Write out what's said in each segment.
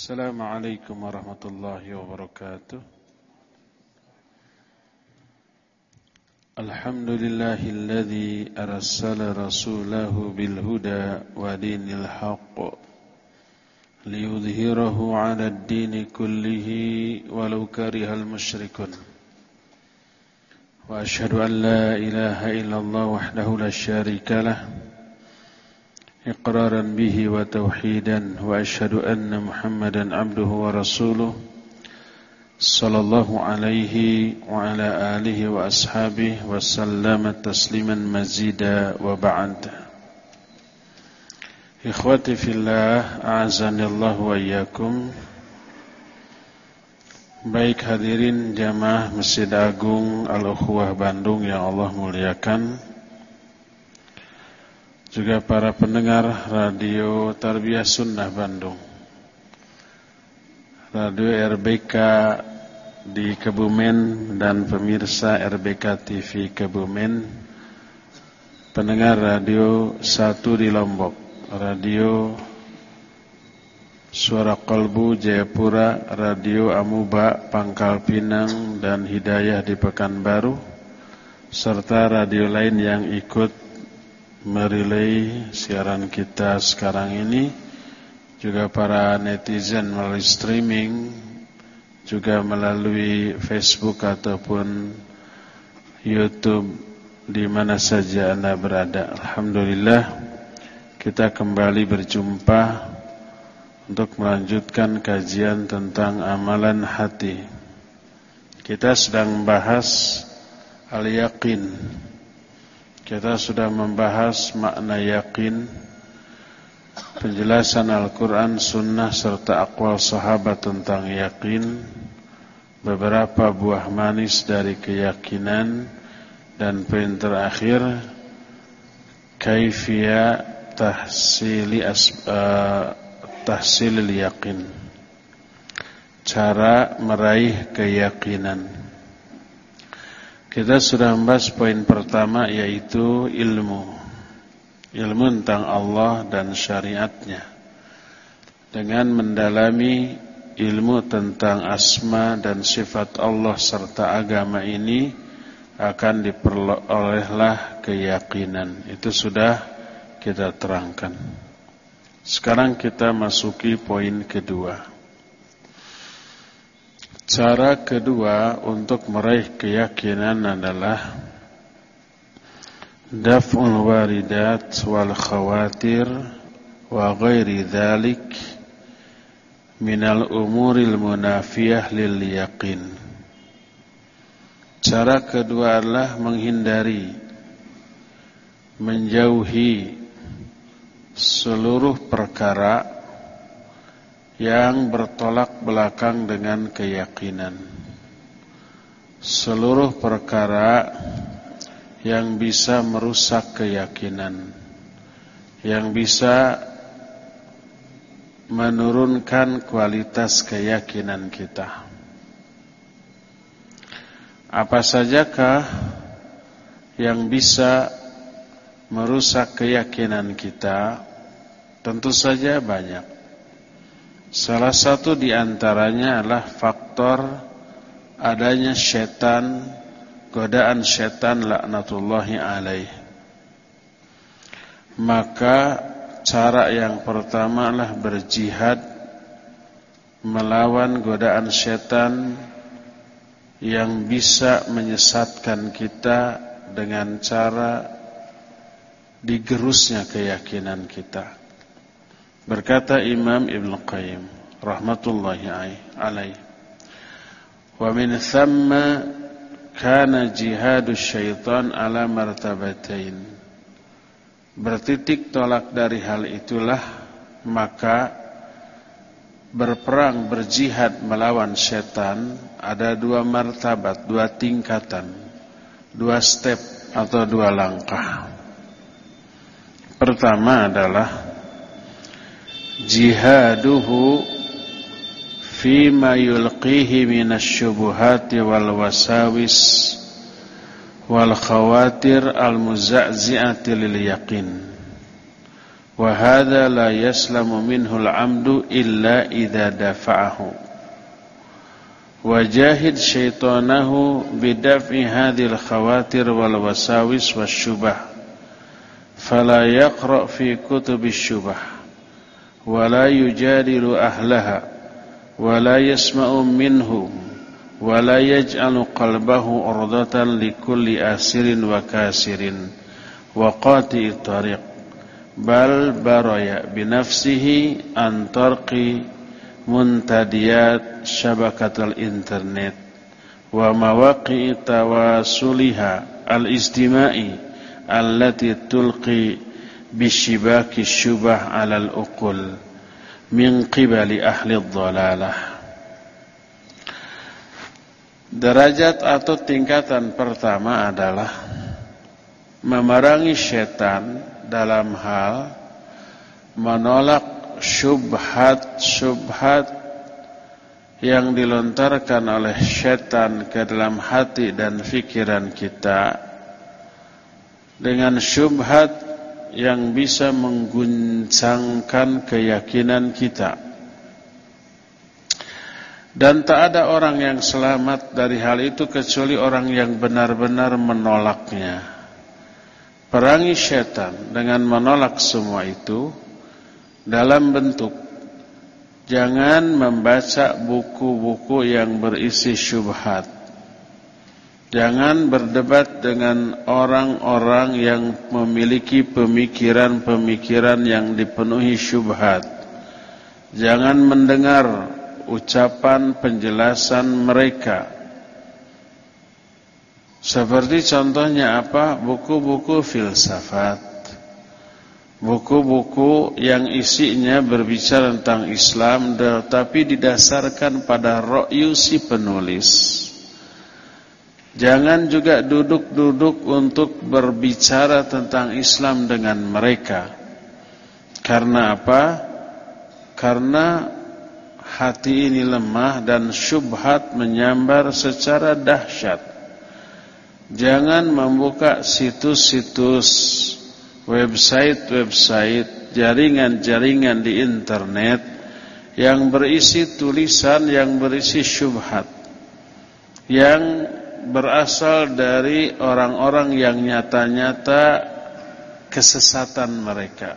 السلام عليكم ورحمة الله وبركاته. الحمد لله الذي أرسل رسوله بالهدى ودين الحق ليظهره على الدين كله ولو كره المشركون. وأشهد أن لا إله إلا الله وحده لا شريك له. إقرارا به وتوحيدا وأشهد أن محمدا عبده ورسوله صلى الله عليه وعلى آله وأصحابه وسلم تسليما مزيدا وبعد إخوتي في الله أعزني الله وإياكم Baik hadirin jamaah Masjid Agung Al-Ukhwah Bandung yang Allah muliakan juga para pendengar radio Tarbiyah Sunnah Bandung. Radio RBK di Kebumen dan pemirsa RBK TV Kebumen. Pendengar radio satu di Lombok. Radio Suara Kolbu Jayapura Radio Amuba Pangkal Pinang dan Hidayah di Pekanbaru serta radio lain yang ikut merilai siaran kita sekarang ini juga para netizen melalui streaming juga melalui Facebook ataupun YouTube di mana saja Anda berada. Alhamdulillah kita kembali berjumpa untuk melanjutkan kajian tentang amalan hati. Kita sedang membahas al-yaqin kita sudah membahas makna yakin Penjelasan Al-Quran, Sunnah serta akwal sahabat tentang yakin. Beberapa buah manis dari keyakinan Dan poin terakhir Kaifia tahsili uh, tahsilil yakin. Cara meraih keyakinan kita sudah membahas poin pertama yaitu ilmu. Ilmu tentang Allah dan syariatnya. Dengan mendalami ilmu tentang asma dan sifat Allah serta agama ini Akan diperolehlah keyakinan. Itu sudah kita terangkan. Sekarang kita masuki poin kedua Cara kedua untuk meraih keyakinan adalah daf'ul waridat wal khawatir wa ghairi dhalik minal umuril munafiyah lil yaqin. Cara kedua adalah menghindari menjauhi seluruh perkara yang bertolak belakang dengan keyakinan. Seluruh perkara yang bisa merusak keyakinan, yang bisa menurunkan kualitas keyakinan kita. Apa sajakah yang bisa merusak keyakinan kita? Tentu saja banyak. Salah satu di antaranya adalah faktor adanya setan, godaan setan laknatullahi alaih. Maka cara yang pertama adalah berjihad melawan godaan setan yang bisa menyesatkan kita dengan cara digerusnya keyakinan kita. Berkata Imam Ibn Qayyim rahmatullahi alaih. Wa min thamma kana jihadu syaitan ala martabatain. Bertitik tolak dari hal itulah maka berperang berjihad melawan setan ada dua martabat, dua tingkatan, dua step atau dua langkah. Pertama adalah minasyubuhati wal wasawis wal khawatir al muza'zi'ati lil yaqin وهذا لا يسلم منه العمد إلا إذا دفعه وجاهد شيطانه بدفع هذه الخواتر والوساوس والشبه فلا يقرأ في كتب الشبه ولا يجادل أهلها ولا يسمع منهم ولا يجعل قلبه أرضة لكل آسر وكاسر وقاطع الطريق بل بري بنفسه عن طرق منتديات شبكة الإنترنت ومواقع تواصلها الاجتماعي التي تلقي bishibaki syubah alal uqul min qibali ahli dhalalah derajat atau tingkatan pertama adalah memerangi setan dalam hal menolak syubhat-syubhat yang dilontarkan oleh setan ke dalam hati dan fikiran kita dengan syubhat yang bisa mengguncangkan keyakinan kita. Dan tak ada orang yang selamat dari hal itu kecuali orang yang benar-benar menolaknya. Perangi setan dengan menolak semua itu dalam bentuk jangan membaca buku-buku yang berisi syubhat. Jangan berdebat dengan orang-orang yang memiliki pemikiran-pemikiran yang dipenuhi syubhat. Jangan mendengar ucapan penjelasan mereka. Seperti contohnya apa? Buku-buku filsafat. Buku-buku yang isinya berbicara tentang Islam tetapi didasarkan pada ro'yu si penulis. Jangan juga duduk-duduk untuk berbicara tentang Islam dengan mereka. Karena apa? Karena hati ini lemah dan syubhat menyambar secara dahsyat. Jangan membuka situs-situs, website-website, jaringan-jaringan di internet yang berisi tulisan yang berisi syubhat. Yang berasal dari orang-orang yang nyata-nyata kesesatan mereka.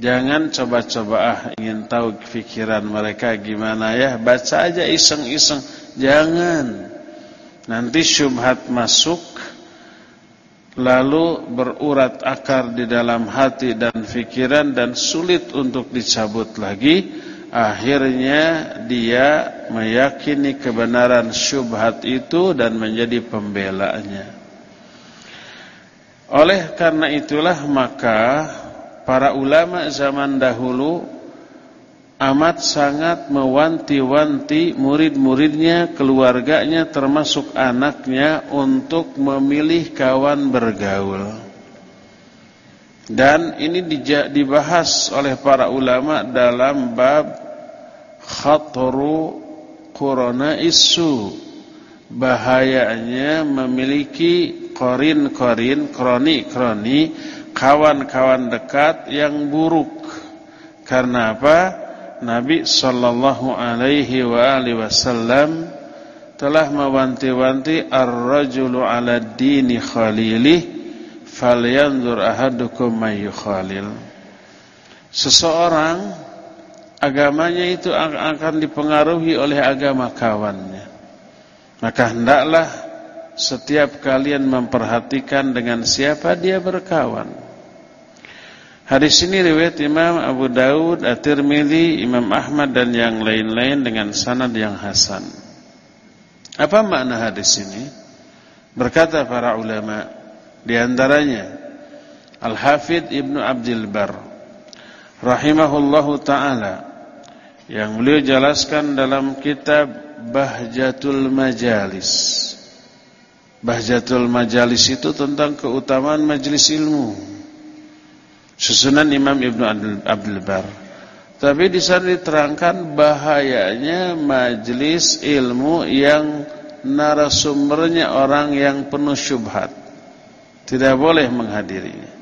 Jangan coba-coba ah ingin tahu pikiran mereka gimana ya, baca aja iseng-iseng. Jangan. Nanti syubhat masuk lalu berurat akar di dalam hati dan pikiran dan sulit untuk dicabut lagi. Akhirnya dia meyakini kebenaran syubhat itu dan menjadi pembelanya. Oleh karena itulah maka para ulama zaman dahulu amat sangat mewanti-wanti murid-muridnya, keluarganya termasuk anaknya untuk memilih kawan bergaul. Dan ini dibahas oleh para ulama dalam bab khatru corona isu bahayanya memiliki korin-korin, kroni-kroni kawan-kawan dekat yang buruk. Karena apa? Nabi sallallahu alaihi wa alihi wasallam telah mewanti-wanti ar-rajulu 'ala dini khalilih falyanzur ahadukum may yukhalil. Seseorang agamanya itu akan dipengaruhi oleh agama kawannya. Maka hendaklah setiap kalian memperhatikan dengan siapa dia berkawan. Hadis ini riwayat Imam Abu Daud, At-Tirmidzi, Imam Ahmad dan yang lain-lain dengan sanad yang hasan. Apa makna hadis ini? Berkata para ulama di antaranya Al-Hafidh Ibnu Abdul Bar rahimahullahu taala yang beliau jelaskan dalam kitab Bahjatul Majalis Bahjatul Majalis itu tentang keutamaan majelis ilmu. Susunan Imam Ibnu Abdul Bar. Tapi di sana diterangkan bahayanya majelis ilmu yang narasumbernya orang yang penuh syubhat. Tidak boleh menghadirinya.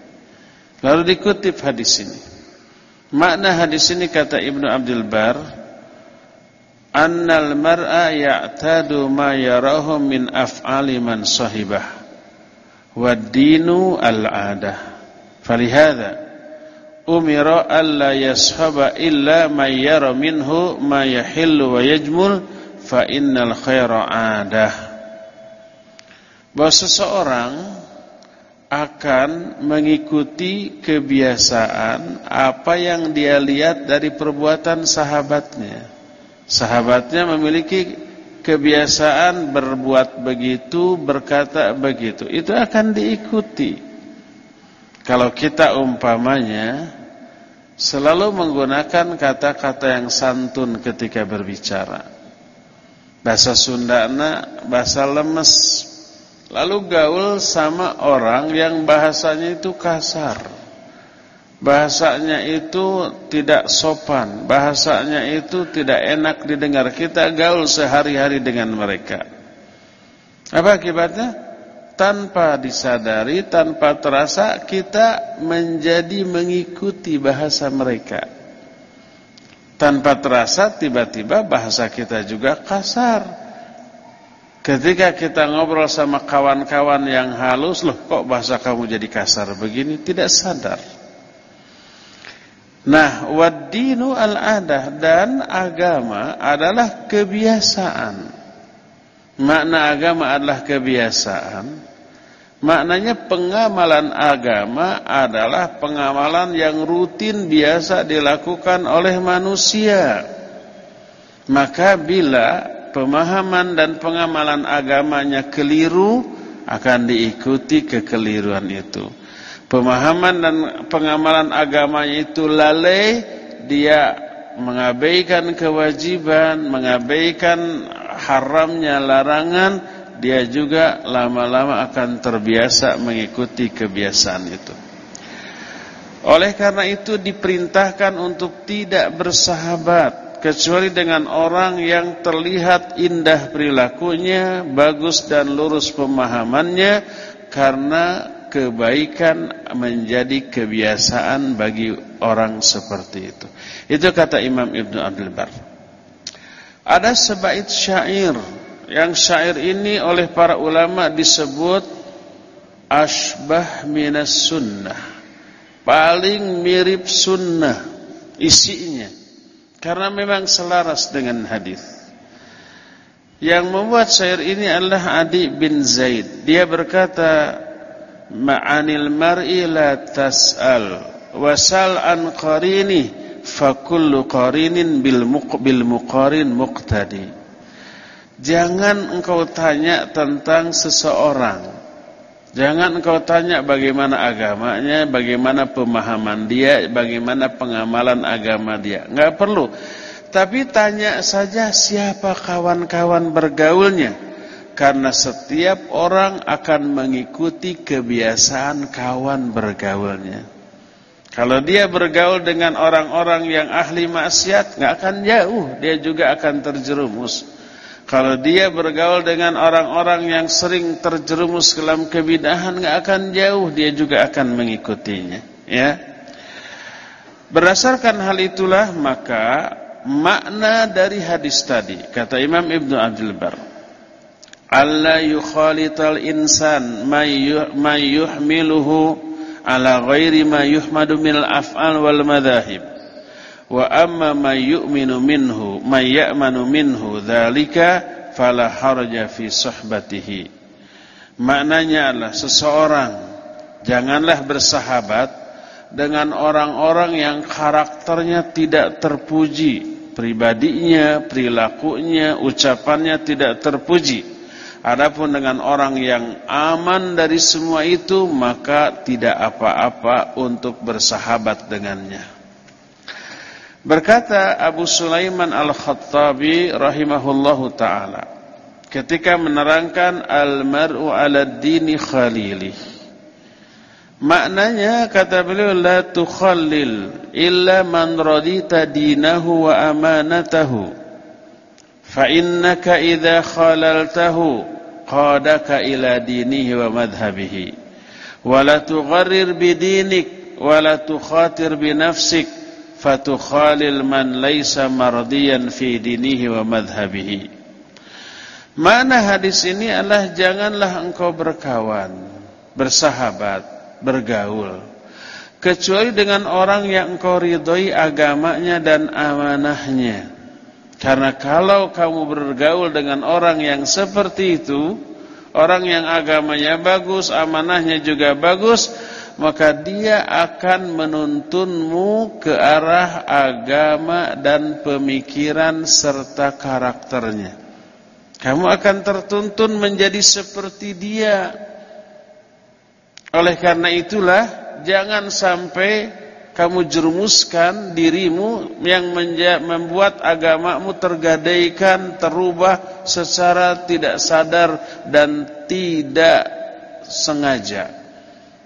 Lalu dikutip hadis ini. Makna hadis ini kata Ibnu Abdul Bar, annal mar'a ya'tadu ma yarahu min af'ali man sahibah wa dinu al-'adah. Falihada umira alla yashaba illa ma yara minhu ma yahillu wa yajmul fa innal khaira 'adah. Bahwa seseorang akan mengikuti kebiasaan apa yang dia lihat dari perbuatan sahabatnya. Sahabatnya memiliki kebiasaan berbuat begitu, berkata begitu. Itu akan diikuti. Kalau kita umpamanya selalu menggunakan kata-kata yang santun ketika berbicara. Bahasa Sundana, bahasa lemes, Lalu gaul sama orang yang bahasanya itu kasar. Bahasanya itu tidak sopan. Bahasanya itu tidak enak didengar. Kita gaul sehari-hari dengan mereka. Apa akibatnya? Tanpa disadari, tanpa terasa kita menjadi mengikuti bahasa mereka. Tanpa terasa tiba-tiba bahasa kita juga kasar. Ketika kita ngobrol sama kawan-kawan yang halus, loh kok bahasa kamu jadi kasar begini? Tidak sadar. Nah, wadinu al-adah dan agama adalah kebiasaan. Makna agama adalah kebiasaan. Maknanya pengamalan agama adalah pengamalan yang rutin biasa dilakukan oleh manusia. Maka bila pemahaman dan pengamalan agamanya keliru akan diikuti kekeliruan itu. Pemahaman dan pengamalan agamanya itu lalai, dia mengabaikan kewajiban, mengabaikan haramnya larangan, dia juga lama-lama akan terbiasa mengikuti kebiasaan itu. Oleh karena itu diperintahkan untuk tidak bersahabat kecuali dengan orang yang terlihat indah perilakunya, bagus dan lurus pemahamannya karena kebaikan menjadi kebiasaan bagi orang seperti itu. Itu kata Imam Ibnu Abdul Bar. Ada sebaik syair yang syair ini oleh para ulama disebut asbah minas sunnah. Paling mirip sunnah isinya karena memang selaras dengan hadis. Yang membuat syair ini adalah Adi bin Zaid. Dia berkata, "Ma'anil mar'i la tas'al, wasal an qarini, fa kullu qarinin bil muqbil muqarin muqtadi." Jangan engkau tanya tentang seseorang Jangan engkau tanya bagaimana agamanya, bagaimana pemahaman dia, bagaimana pengamalan agama dia. Enggak perlu. Tapi tanya saja siapa kawan-kawan bergaulnya. Karena setiap orang akan mengikuti kebiasaan kawan bergaulnya. Kalau dia bergaul dengan orang-orang yang ahli maksiat, enggak akan jauh, dia juga akan terjerumus. Kalau dia bergaul dengan orang-orang yang sering terjerumus ke dalam kebidahan, nggak akan jauh, dia juga akan mengikutinya. Ya, berdasarkan hal itulah maka makna dari hadis tadi kata Imam Ibnu Abdul Bar, Allah yukhalital insan may yuhmiluhu ala ghairi ma yuhmadu af'al wal madahib wa amma may yu'minu minhu may ya'manu minhu dzalika fala fi suhbatihi maknanya adalah seseorang janganlah bersahabat dengan orang-orang yang karakternya tidak terpuji pribadinya perilakunya ucapannya tidak terpuji Adapun dengan orang yang aman dari semua itu maka tidak apa-apa untuk bersahabat dengannya. Berkata Abu Sulaiman Al-Khattabi rahimahullahu taala ketika menerangkan al-mar'u 'ala dini khalili. Maknanya kata beliau la tukhallil illa man radita dinahu wa amanatahu. Fa innaka idza khalaltahu qadaka ila dinihi wa madhhabihi. Wa la tugharrir bidinik wala tukhatir bi nafsik fatukhalil man laysa mardiyan fi dinihi wa madhhabihi. Mana hadis ini adalah janganlah engkau berkawan, bersahabat, bergaul kecuali dengan orang yang engkau ridhoi agamanya dan amanahnya. Karena kalau kamu bergaul dengan orang yang seperti itu, orang yang agamanya bagus, amanahnya juga bagus, maka dia akan menuntunmu ke arah agama dan pemikiran serta karakternya. Kamu akan tertuntun menjadi seperti dia. Oleh karena itulah, jangan sampai kamu jerumuskan dirimu yang membuat agamamu tergadaikan, terubah secara tidak sadar dan tidak sengaja.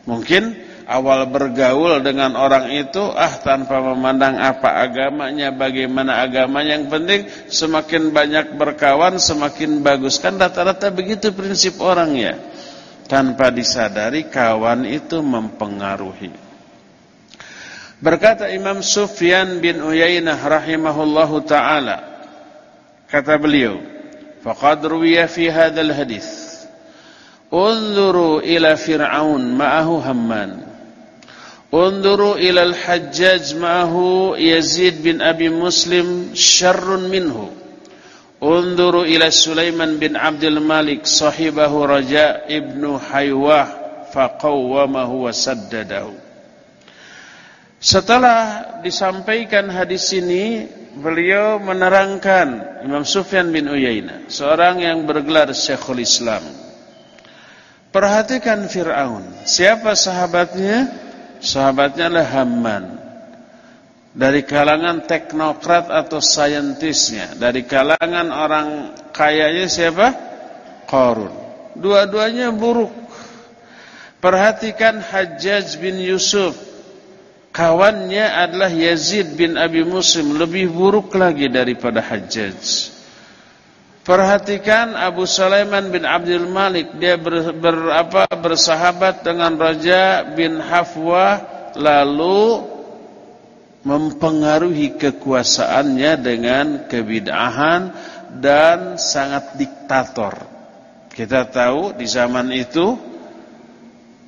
Mungkin awal bergaul dengan orang itu ah tanpa memandang apa agamanya, bagaimana agamanya yang penting semakin banyak berkawan semakin bagus. Kan rata-rata begitu prinsip orang ya. Tanpa disadari kawan itu mempengaruhi. Berkata Imam Sufyan bin Uyainah rahimahullahu taala kata beliau faqad ruwiya fi hadzal hadis unzuru ila fir'aun ma'ahu hamman. Unzuru ila al-hajjaj ma'ahu yazid bin abi muslim syarrun minhu. Unzuru ila sulaiman bin abdul malik sahibahu raja ibnu haywah faqawwamahu wa saddadahu. Setelah disampaikan hadis ini, beliau menerangkan Imam Sufyan bin Uyainah, seorang yang bergelar Syekhul Islam. Perhatikan Fir'aun. Siapa sahabatnya? Sahabatnya adalah Hamman. Dari kalangan teknokrat atau saintisnya. Dari kalangan orang kayanya siapa? Qarun. Dua-duanya buruk. Perhatikan Hajjaj bin Yusuf kawannya adalah Yazid bin Abi Muslim lebih buruk lagi daripada Hajjaj. Perhatikan Abu Sulaiman bin Abdul Malik dia ber, ber, apa, bersahabat dengan Raja bin Hafwa lalu mempengaruhi kekuasaannya dengan kebid'ahan dan sangat diktator. Kita tahu di zaman itu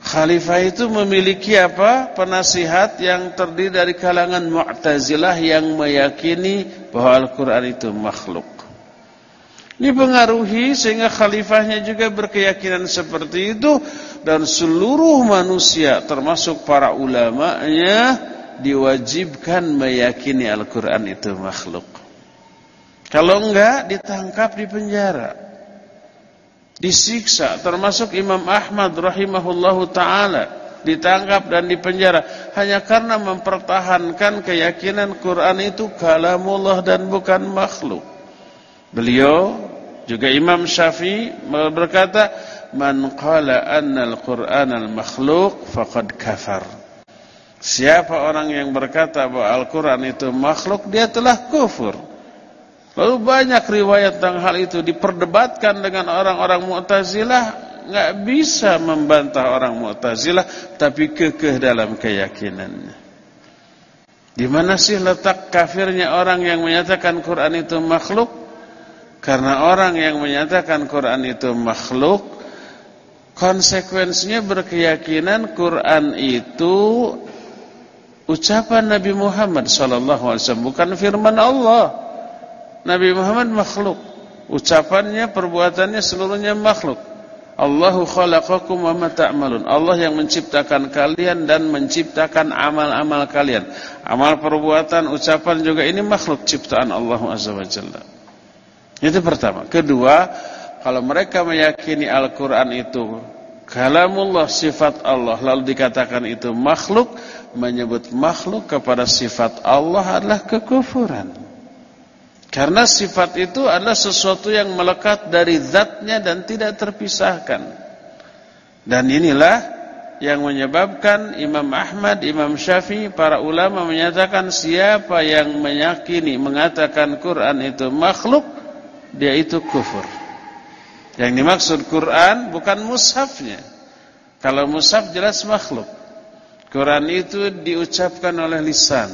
Khalifah itu memiliki apa? Penasihat yang terdiri dari kalangan Mu'tazilah yang meyakini bahwa Al-Quran itu makhluk. Ini pengaruhi sehingga khalifahnya juga berkeyakinan seperti itu dan seluruh manusia termasuk para ulamanya diwajibkan meyakini Al-Quran itu makhluk. Kalau enggak ditangkap di penjara disiksa termasuk Imam Ahmad rahimahullahu taala ditangkap dan dipenjara hanya karena mempertahankan keyakinan Quran itu kalamullah dan bukan makhluk. Beliau juga Imam Syafi'i berkata man qala anna al-Qur'an al-makhluq faqad kafar. Siapa orang yang berkata bahwa Al-Quran itu makhluk Dia telah kufur Lalu banyak riwayat tentang hal itu diperdebatkan dengan orang-orang Mu'tazilah, nggak bisa membantah orang Mu'tazilah tapi kekeh dalam keyakinannya. Di mana sih letak kafirnya orang yang menyatakan Quran itu makhluk? Karena orang yang menyatakan Quran itu makhluk konsekuensinya berkeyakinan Quran itu ucapan Nabi Muhammad wasallam bukan firman Allah. Nabi Muhammad makhluk. Ucapannya, perbuatannya seluruhnya makhluk. Allahu khalaqakum wa ma ta'malun. Allah yang menciptakan kalian dan menciptakan amal-amal kalian. Amal perbuatan, ucapan juga ini makhluk ciptaan Allah Azza wa. Itu pertama. Kedua, kalau mereka meyakini Al-Qur'an itu kalamullah sifat Allah lalu dikatakan itu makhluk, menyebut makhluk kepada sifat Allah adalah kekufuran. Karena sifat itu adalah sesuatu yang melekat dari zatnya dan tidak terpisahkan. Dan inilah yang menyebabkan Imam Ahmad, Imam Syafi'i, para ulama menyatakan siapa yang meyakini mengatakan Quran itu makhluk, dia itu kufur. Yang dimaksud Quran bukan mushafnya. Kalau mushaf jelas makhluk. Quran itu diucapkan oleh lisan,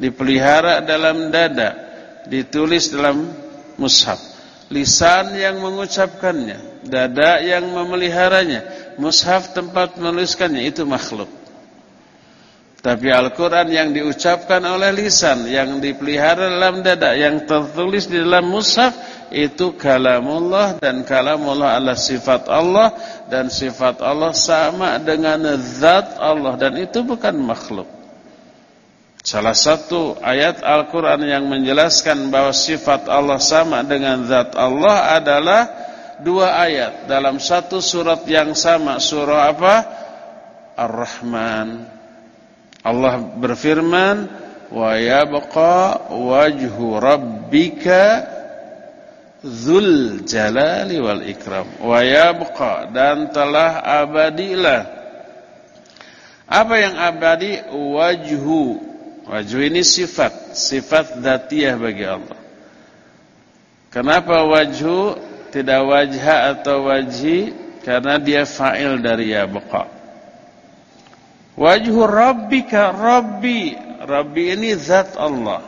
dipelihara dalam dada, ditulis dalam mushaf. Lisan yang mengucapkannya, dada yang memeliharanya, mushaf tempat menuliskannya itu makhluk. Tapi Al-Quran yang diucapkan oleh lisan, yang dipelihara dalam dada, yang tertulis di dalam mushaf, itu kalamullah dan kalamullah adalah sifat Allah dan sifat Allah sama dengan zat Allah dan itu bukan makhluk. Salah satu ayat Al-Quran yang menjelaskan bahwa sifat Allah sama dengan zat Allah adalah dua ayat dalam satu surat yang sama. Surah apa? Ar-Rahman. Allah berfirman, "Wa yabqa wajhu rabbika dzul jalali wal ikram. Wa yabqa dan telah abadilah. Apa yang abadi? Wajhu. Wajhu ini sifat sifat dzatiyah bagi Allah. Kenapa wajhu? Tidak wajha atau wajhi? Karena dia fa'il dari yabqa Wajhu rabbika rabbi. Rabbi ini zat Allah.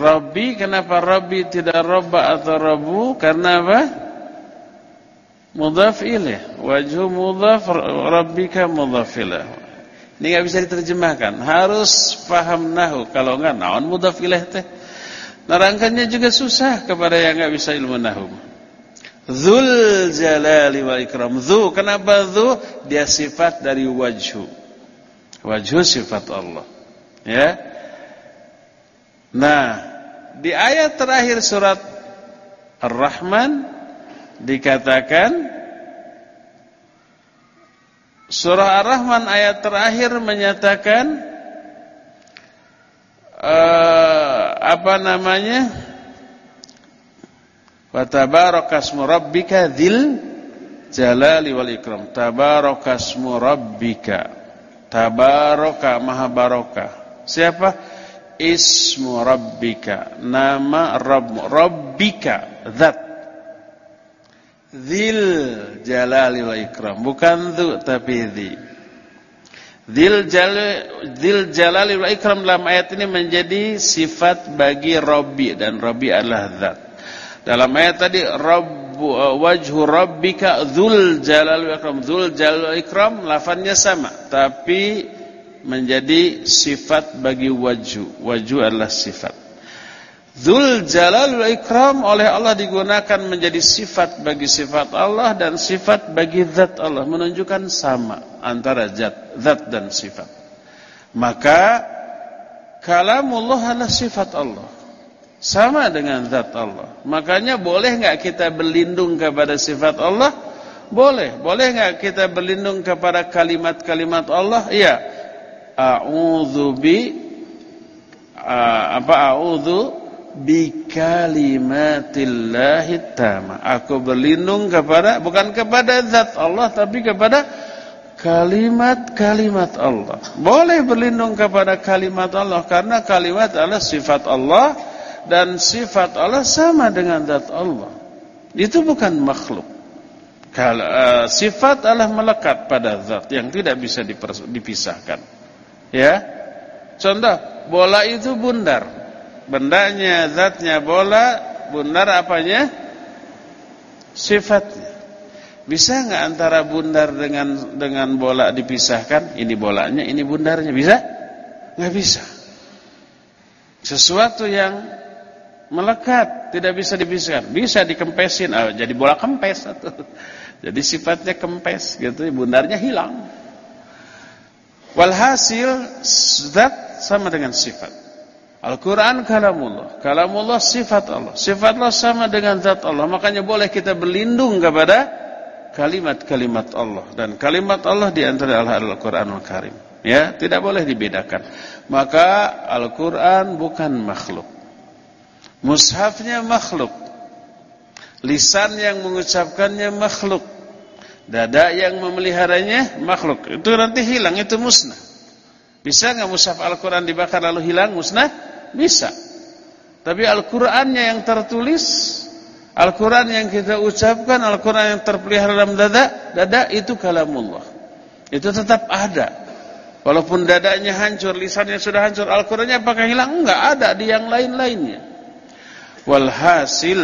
Rabbi kenapa Rabbi tidak Rabba atau Rabbu? Karena apa? Mudhaf ilaih. Wajhu mudhaf rabbika mudhaf ilaih. Ini enggak bisa diterjemahkan. Harus paham nahu. Kalau enggak naon mudhaf ilaih teh. Nerangkannya juga susah kepada yang enggak bisa ilmu nahu. Zul jalali wal ikram. Zu, kenapa zu? Dia sifat dari wajhu. Wajhu sifat Allah. Ya. Nah, di ayat terakhir surat Ar-Rahman dikatakan Surah Ar-Rahman ayat terakhir menyatakan uh, apa namanya? Wa tabarakasmu rabbika dzil jalali wal ikram. Tabarakasmu rabbika. Tabaraka maha barokah. Siapa? Ismu rabbika. Nama Rabbmu. Rabbika. Zat. Dzil jalali wal ikram. Bukan dzu tapi dzi. Dzil jalali, jalali wal ikram dalam ayat ini menjadi sifat bagi Rabbi dan Rabbi adalah zat. Dalam ayat tadi Rabbu uh, wajhu rabbika dzul jalal wal ikram. Dzul jalal wal ikram lafadznya sama tapi menjadi sifat bagi wajhu. Wajhu adalah sifat. Dzul jalal wal ikram oleh Allah digunakan menjadi sifat bagi sifat Allah dan sifat bagi zat Allah menunjukkan sama antara zat zat dan sifat. Maka kalamullah adalah sifat Allah sama dengan zat Allah. Makanya boleh enggak kita berlindung kepada sifat Allah? Boleh. Boleh enggak kita berlindung kepada kalimat-kalimat Allah? Iya. A'udzu bi apa a'udzu bi kalimatillahi tama. Aku berlindung kepada bukan kepada zat Allah tapi kepada kalimat-kalimat Allah. Boleh berlindung kepada kalimat Allah karena kalimat adalah sifat Allah dan sifat Allah sama dengan zat Allah. Itu bukan makhluk. Kalau uh, sifat Allah melekat pada zat yang tidak bisa dipisahkan. Ya. Contoh, bola itu bundar. Bendanya, zatnya bola, bundar apanya? Sifatnya. Bisa nggak antara bundar dengan dengan bola dipisahkan? Ini bolanya, ini bundarnya. Bisa? Nggak bisa. Sesuatu yang melekat, tidak bisa dipisahkan. Bisa dikempesin, oh, jadi bola kempes atau jadi sifatnya kempes gitu, bundarnya hilang. Walhasil zat sama dengan sifat. Al-Quran kalamullah. Kalamullah sifat Allah. Sifat Allah sama dengan zat Allah. Makanya boleh kita berlindung kepada Kalimat-kalimat Allah. Dan kalimat Allah di antara Al-Quran Al-Karim Ya, tidak boleh dibedakan. Maka Al-Quran bukan makhluk Mushafnya makhluk. Lisan yang mengucapkannya makhluk. Dada yang memeliharanya makhluk. Itu nanti hilang, itu musnah. Bisa nggak mushaf Al-Quran dibakar lalu hilang musnah? Bisa. Tapi Al-Qurannya yang tertulis, Al-Quran yang kita ucapkan, Al-Quran yang terpelihara dalam dada, dada itu kalamullah. Itu tetap ada. Walaupun dadanya hancur, lisannya sudah hancur, Al-Qur'annya apakah hilang? Enggak ada di yang lain-lainnya. Walhasil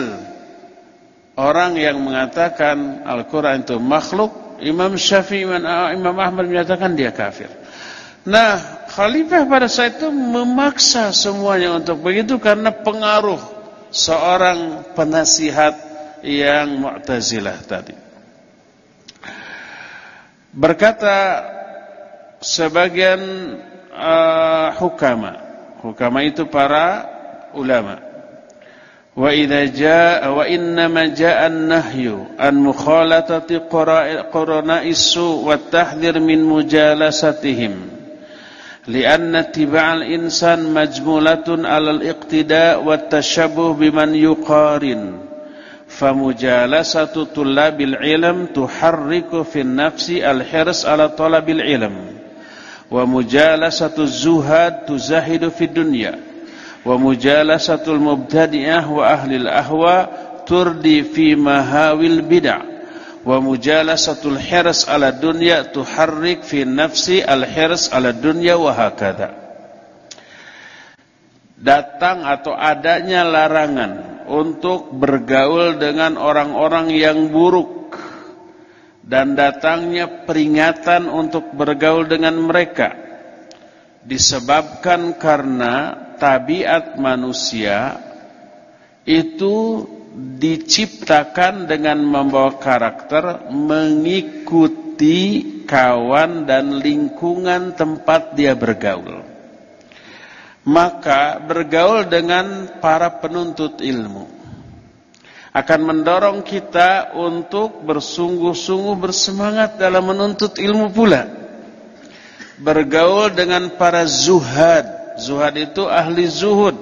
orang yang mengatakan Al-Qur'an itu makhluk, Imam Syafi'i Imam Ahmad menyatakan dia kafir. Nah, khalifah pada saat itu memaksa semuanya untuk begitu karena pengaruh seorang penasihat yang Mu'tazilah tadi. Berkata sebagian uh, hukama, hukama itu para ulama. Wa idza jaa wa innama jaa an-nahyu an mukhalatati qura'is su wa tahdhir min mujalasatihim. لأن اتباع الإنسان مجمولة على الاقتداء والتشبه بمن يقارن فمجالسة طلاب العلم تحرك في النفس الحرص على طلب العلم ومجالسة الزهاد تزهد في الدنيا wa mujalasatul mubtadi'ah wa ahli al-ahwa turdi fi mahawil bid'ah. Wa mujalasatul hirs ala dunya tuharrik fi nafsi al hirs ala dunya wa hakadha. Datang atau adanya larangan untuk bergaul dengan orang-orang yang buruk dan datangnya peringatan untuk bergaul dengan mereka disebabkan karena tabiat manusia itu diciptakan dengan membawa karakter mengikuti kawan dan lingkungan tempat dia bergaul maka bergaul dengan para penuntut ilmu akan mendorong kita untuk bersungguh-sungguh bersemangat dalam menuntut ilmu pula. Bergaul dengan para zuhad. Zuhad itu ahli zuhud.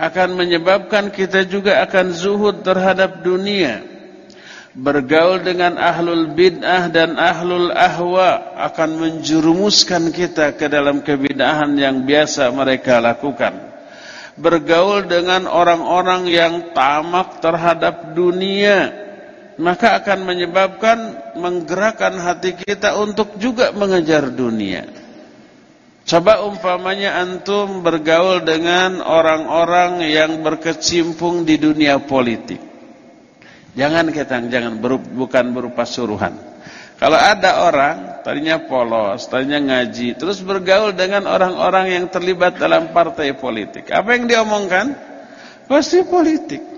Akan menyebabkan kita juga akan zuhud terhadap dunia bergaul dengan ahlul bid'ah dan ahlul ahwa akan menjurumuskan kita ke dalam kebid'ahan yang biasa mereka lakukan. Bergaul dengan orang-orang yang tamak terhadap dunia maka akan menyebabkan menggerakkan hati kita untuk juga mengejar dunia. Coba umpamanya antum bergaul dengan orang-orang yang berkecimpung di dunia politik. Jangan kita jangan berup, bukan berupa suruhan. Kalau ada orang tadinya polos, tadinya ngaji, terus bergaul dengan orang-orang yang terlibat dalam partai politik. Apa yang diomongkan? Pasti politik.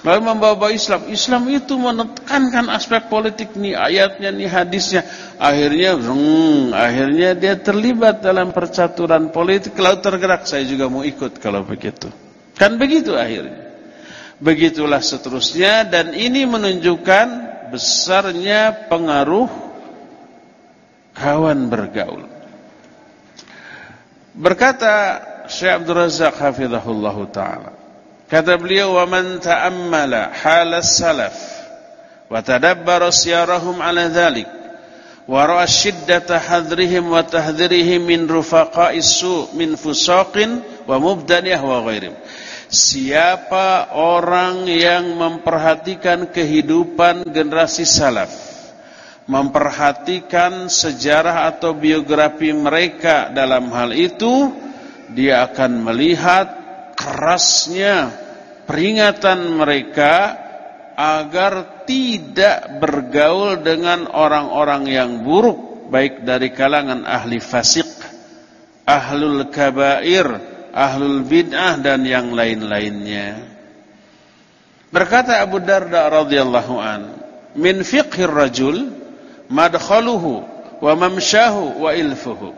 Lalu membawa Islam. Islam itu menekankan aspek politik nih ayatnya nih hadisnya. Akhirnya, hmm, akhirnya dia terlibat dalam percaturan politik. Lalu tergerak saya juga mau ikut kalau begitu. Kan begitu akhirnya. Begitulah seterusnya dan ini menunjukkan besarnya pengaruh kawan bergaul. Berkata Syekh Abdul Razak hafizahullah taala. Kata beliau wa man ta'ammala hal salaf wa tadabbara siyarahum ala dhalik wa ra'a shiddata hadrihim wa tahdhirihim min rufaqa'is su min fusaqin wa mubdaniyah wa ghairihim. Siapa orang yang memperhatikan kehidupan generasi salaf Memperhatikan sejarah atau biografi mereka dalam hal itu Dia akan melihat kerasnya peringatan mereka Agar tidak bergaul dengan orang-orang yang buruk Baik dari kalangan ahli fasik Ahlul kabair ahlul bid'ah dan yang lain-lainnya. Berkata Abu Darda radhiyallahu an, "Min fiqhir rajul madkhaluhu wa mamshahu wa ilfuhu."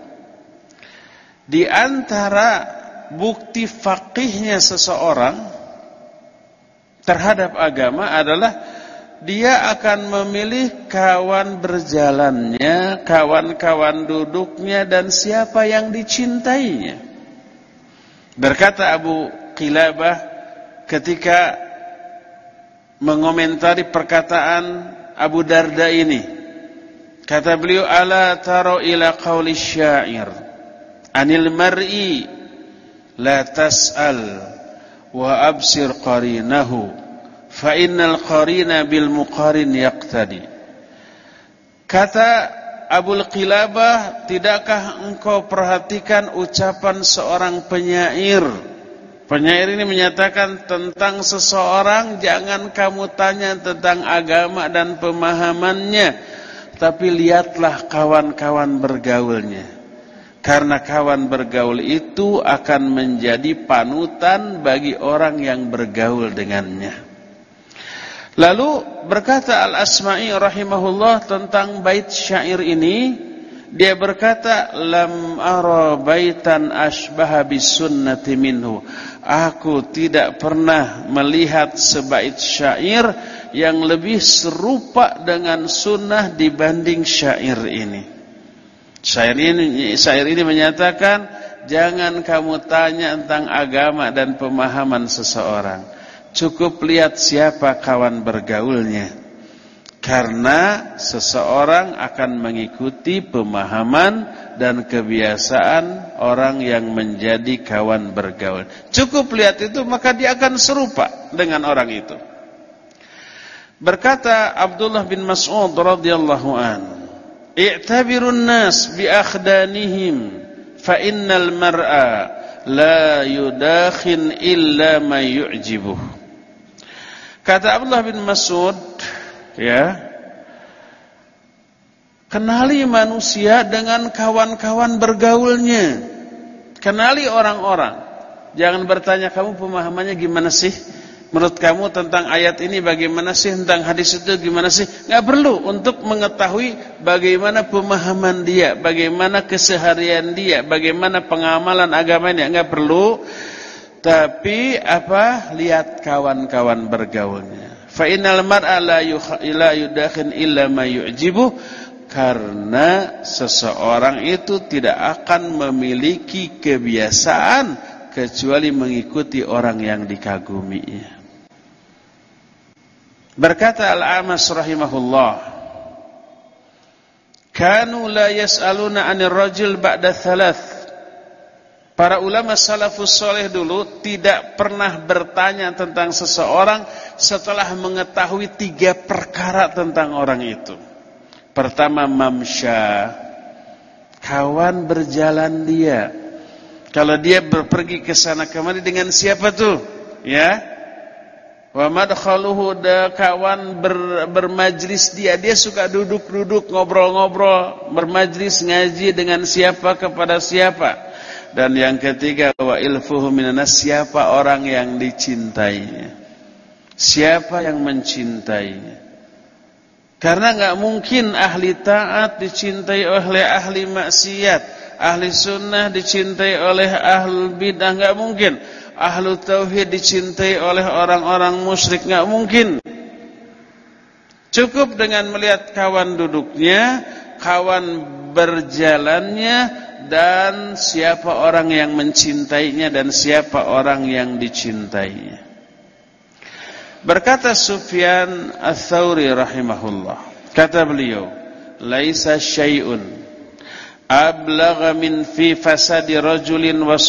Di antara bukti faqihnya seseorang terhadap agama adalah dia akan memilih kawan berjalannya, kawan-kawan duduknya dan siapa yang dicintainya. Berkata Abu Qilabah ketika mengomentari perkataan Abu Darda ini. Kata beliau, "Ala taro ila qawli syair anil mar'i la tas'al wa absir qarinahu fa innal qarina bil muqarin yaqtadi." Kata Abul Qilabah, tidakkah engkau perhatikan ucapan seorang penyair? Penyair ini menyatakan tentang seseorang jangan kamu tanya tentang agama dan pemahamannya, tapi lihatlah kawan-kawan bergaulnya. Karena kawan bergaul itu akan menjadi panutan bagi orang yang bergaul dengannya. Lalu berkata Al-Asma'i rahimahullah tentang bait syair ini, dia berkata, "Lam ara baitan asbaha bisunnati minhu." Aku tidak pernah melihat sebait syair yang lebih serupa dengan sunnah dibanding syair ini. Syair ini, syair ini menyatakan, jangan kamu tanya tentang agama dan pemahaman seseorang. Cukup lihat siapa kawan bergaulnya. Karena seseorang akan mengikuti pemahaman dan kebiasaan orang yang menjadi kawan bergaul. Cukup lihat itu maka dia akan serupa dengan orang itu. Berkata Abdullah bin Mas'ud radhiyallahu an, "I'tabirun nas bi akhdanihim fa innal mar'a la yudakhin illa ma yu'jibuh." Kata Abdullah bin Mas'ud ya kenali manusia dengan kawan-kawan bergaulnya. Kenali orang-orang. Jangan bertanya kamu pemahamannya gimana sih menurut kamu tentang ayat ini bagaimana sih? Tentang hadis itu gimana sih? Nggak perlu untuk mengetahui bagaimana pemahaman dia bagaimana keseharian dia bagaimana pengamalan agamanya. Nggak perlu. Tapi apa? Lihat kawan-kawan bergaulnya. Fa innal mar'a la yudakhin illa ma yu'jibu karena seseorang itu tidak akan memiliki kebiasaan kecuali mengikuti orang yang dikaguminya. Berkata Al-Amas rahimahullah, "Kanu la yas'aluna 'anil rajul ba'da thalath." Para ulama salafus soleh dulu tidak pernah bertanya tentang seseorang setelah mengetahui tiga perkara tentang orang itu. Pertama mamsya, kawan berjalan dia. Kalau dia berpergi ke sana kemari dengan siapa tuh? Ya. Wa madkhaluhu kawan ber, bermajlis dia, dia suka duduk-duduk ngobrol-ngobrol, bermajlis ngaji dengan siapa kepada siapa. Dan yang ketiga wa ilfuhu minanas siapa orang yang dicintainya. Siapa yang mencintainya. Karena enggak mungkin ahli taat dicintai oleh ahli maksiat, ahli sunnah dicintai oleh ahli bidah enggak mungkin. Ahlu tauhid dicintai oleh orang-orang musyrik enggak mungkin. Cukup dengan melihat kawan duduknya, kawan berjalannya dan siapa orang yang mencintainya dan siapa orang yang dicintainya. Berkata Sufyan Ats-Tsauri rahimahullah, kata beliau, "Laisa syai'un ablagha min fi fasadi rajulin wa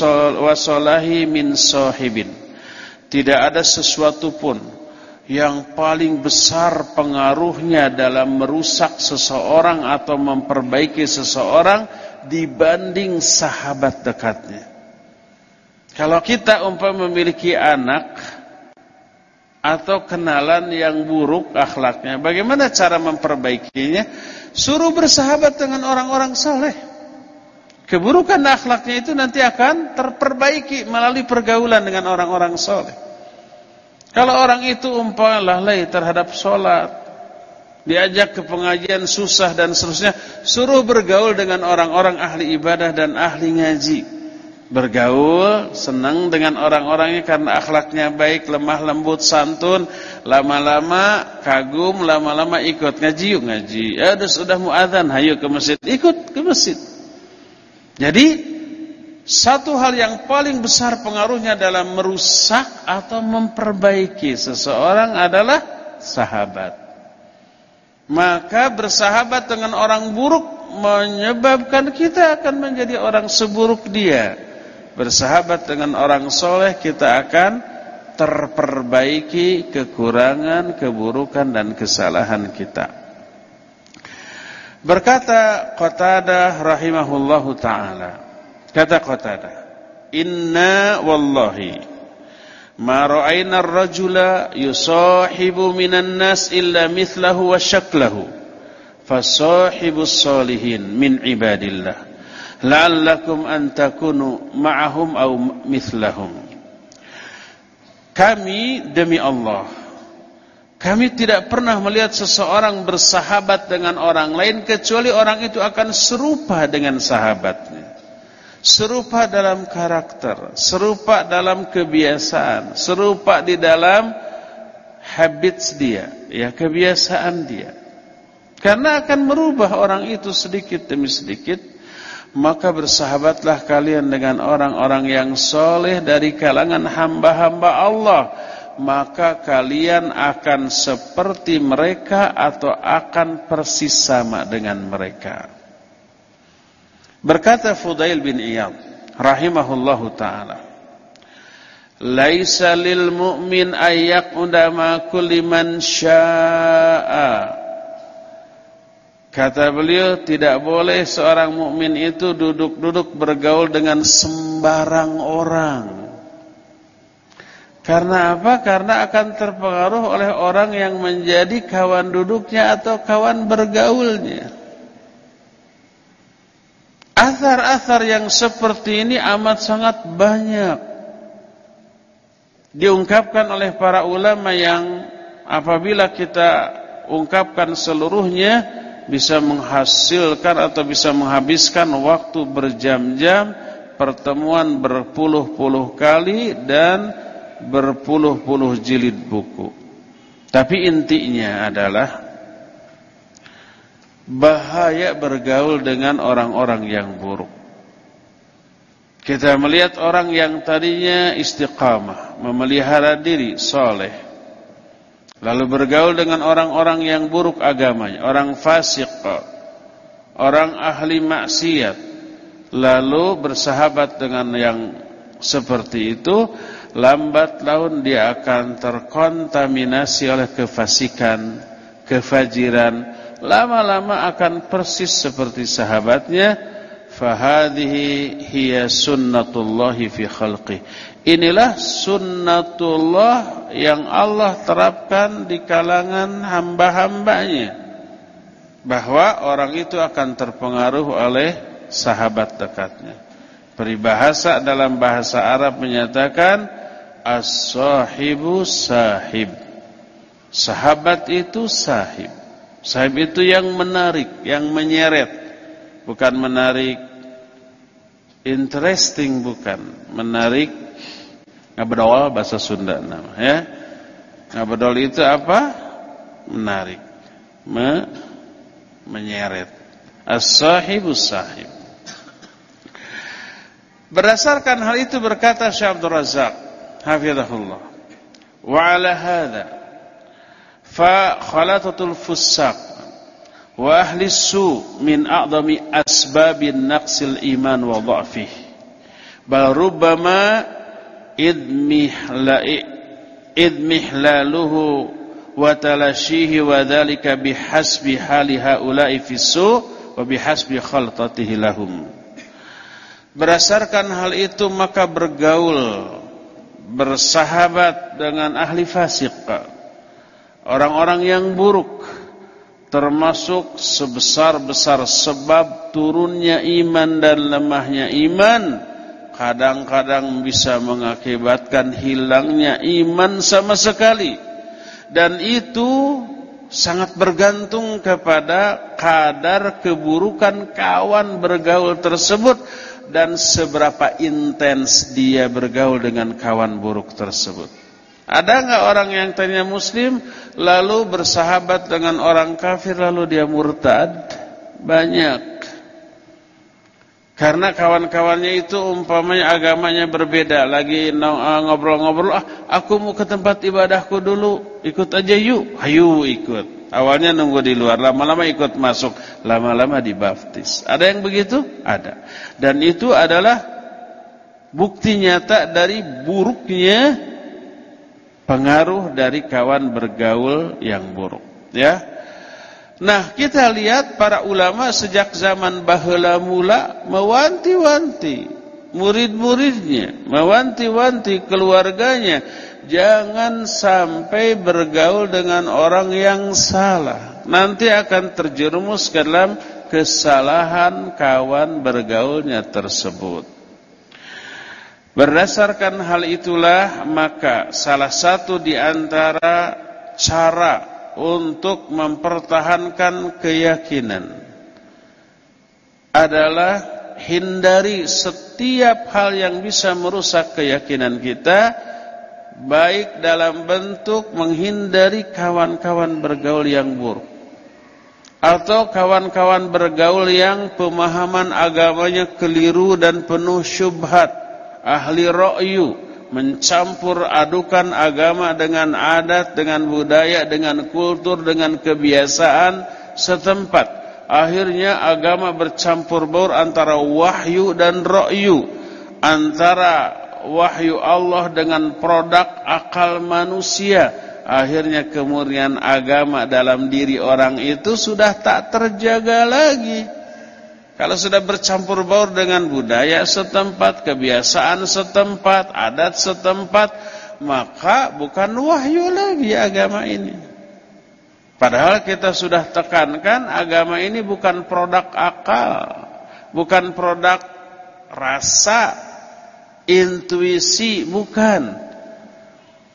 salahi min sahibin." Tidak ada sesuatu pun yang paling besar pengaruhnya dalam merusak seseorang atau memperbaiki seseorang dibanding sahabat dekatnya. Kalau kita umpam memiliki anak atau kenalan yang buruk akhlaknya, bagaimana cara memperbaikinya? Suruh bersahabat dengan orang-orang saleh. Keburukan akhlaknya itu nanti akan terperbaiki melalui pergaulan dengan orang-orang saleh. Kalau orang itu umpama lalai terhadap sholat, diajak ke pengajian susah dan seterusnya, suruh bergaul dengan orang-orang ahli ibadah dan ahli ngaji. Bergaul, senang dengan orang-orangnya karena akhlaknya baik, lemah lembut, santun, lama-lama kagum, lama-lama ikut ngaji, yuk ngaji. Ya udah sudah muadzan, hayu ke masjid, ikut ke masjid. Jadi satu hal yang paling besar pengaruhnya dalam merusak atau memperbaiki seseorang adalah sahabat maka bersahabat dengan orang buruk menyebabkan kita akan menjadi orang seburuk dia. Bersahabat dengan orang soleh kita akan terperbaiki kekurangan, keburukan dan kesalahan kita. Berkata Qatadah rahimahullahu taala. Kata Qatadah, "Inna wallahi ma ra'ayna ar-rajula yusahibu minan nas illa mithlahu wa shaklahu. Fasahibus salihin min ibadillah. La'allakum an takunu ma'ahum aw mithlahum." Kami demi Allah kami tidak pernah melihat seseorang bersahabat dengan orang lain kecuali orang itu akan serupa dengan sahabatnya. Serupa dalam karakter, serupa dalam kebiasaan, serupa di dalam habits dia, ya kebiasaan dia. Karena akan merubah orang itu sedikit demi sedikit, maka bersahabatlah kalian dengan orang-orang yang soleh dari kalangan hamba-hamba Allah maka kalian akan seperti mereka atau akan persis sama dengan mereka. Berkata Fudail bin Iyad rahimahullahu taala, "Laisa lil mu'min ayyaquda ma kulli man syaa'a." Kata beliau, tidak boleh seorang mukmin itu duduk-duduk bergaul dengan sembarang orang. Karena apa? Karena akan terpengaruh oleh orang yang menjadi kawan duduknya atau kawan bergaulnya. Athar-athar yang seperti ini amat sangat banyak. Diungkapkan oleh para ulama yang apabila kita ungkapkan seluruhnya bisa menghasilkan atau bisa menghabiskan waktu berjam-jam, pertemuan berpuluh-puluh kali dan berpuluh-puluh jilid buku. Tapi intinya adalah bahaya bergaul dengan orang-orang yang buruk. Kita melihat orang yang tadinya istiqamah, memelihara diri, soleh. Lalu bergaul dengan orang-orang yang buruk agamanya, orang fasik, orang ahli maksiat. Lalu bersahabat dengan yang seperti itu lambat laun dia akan terkontaminasi oleh kefasikan, kefajiran, lama-lama akan persis seperti sahabatnya. Fahadhihi hiya sunnatullahi fi khalqih. Inilah sunnatullah yang Allah terapkan di kalangan hamba-hambanya. Bahwa orang itu akan terpengaruh oleh sahabat dekatnya. Peribahasa dalam bahasa Arab menyatakan As-sahibu sahib. Sahabat itu sahib. Sahib itu yang menarik, yang menyeret. Bukan menarik interesting bukan, menarik ngabedol bahasa Sunda nama ya. Ngabedol itu apa? Menarik. Me menyeret. As-sahibu sahib. Berdasarkan hal itu berkata Syekh Abdul Razak hafizahullah. Wa ala hadha fa khalatatul fusaq wa ahli su min a'zami asbabin naqsil iman wa dha'fih. Bal rubbama idmihla'i idmihlaluhu wa talashihi wa dhalika bihasbi hali haula'i fi su wa bihasbi khaltatihi lahum. Berdasarkan hal itu maka bergaul bersahabat dengan ahli fasik orang-orang yang buruk termasuk sebesar-besar sebab turunnya iman dan lemahnya iman kadang-kadang bisa mengakibatkan hilangnya iman sama sekali. Dan itu sangat bergantung kepada kadar keburukan kawan bergaul tersebut dan seberapa intens dia bergaul dengan kawan buruk tersebut. Ada enggak orang yang tadinya muslim lalu bersahabat dengan orang kafir lalu dia murtad? Banyak. Karena kawan-kawannya itu umpamanya agamanya berbeda, lagi ah, ngobrol-ngobrol, ah aku mau ke tempat ibadahku dulu, ikut aja yuk, ayo ikut. Awalnya nunggu di luar, lama-lama ikut masuk, lama-lama dibaptis. Ada yang begitu? Ada. Dan itu adalah bukti nyata dari buruknya pengaruh dari kawan bergaul yang buruk. Ya. Nah, kita lihat para ulama sejak zaman bahula mula mewanti-wanti murid-muridnya, mewanti-wanti keluarganya jangan sampai bergaul dengan orang yang salah. Nanti akan terjerumus ke dalam kesalahan kawan bergaulnya tersebut. Berdasarkan hal itulah maka salah satu di antara cara untuk mempertahankan keyakinan adalah hindari setiap hal yang bisa merusak keyakinan kita baik dalam bentuk menghindari kawan-kawan bergaul yang buruk atau kawan-kawan bergaul yang pemahaman agamanya keliru dan penuh syubhat ahli ra'yu mencampur adukan agama dengan adat, dengan budaya, dengan kultur, dengan kebiasaan setempat. Akhirnya agama bercampur baur antara wahyu dan ra'yu, antara wahyu Allah dengan produk akal manusia. Akhirnya kemurnian agama dalam diri orang itu sudah tak terjaga lagi. Kalau sudah bercampur baur dengan budaya setempat, kebiasaan setempat, adat setempat, maka bukan wahyu lagi agama ini. Padahal kita sudah tekankan agama ini bukan produk akal, bukan produk rasa, intuisi, bukan.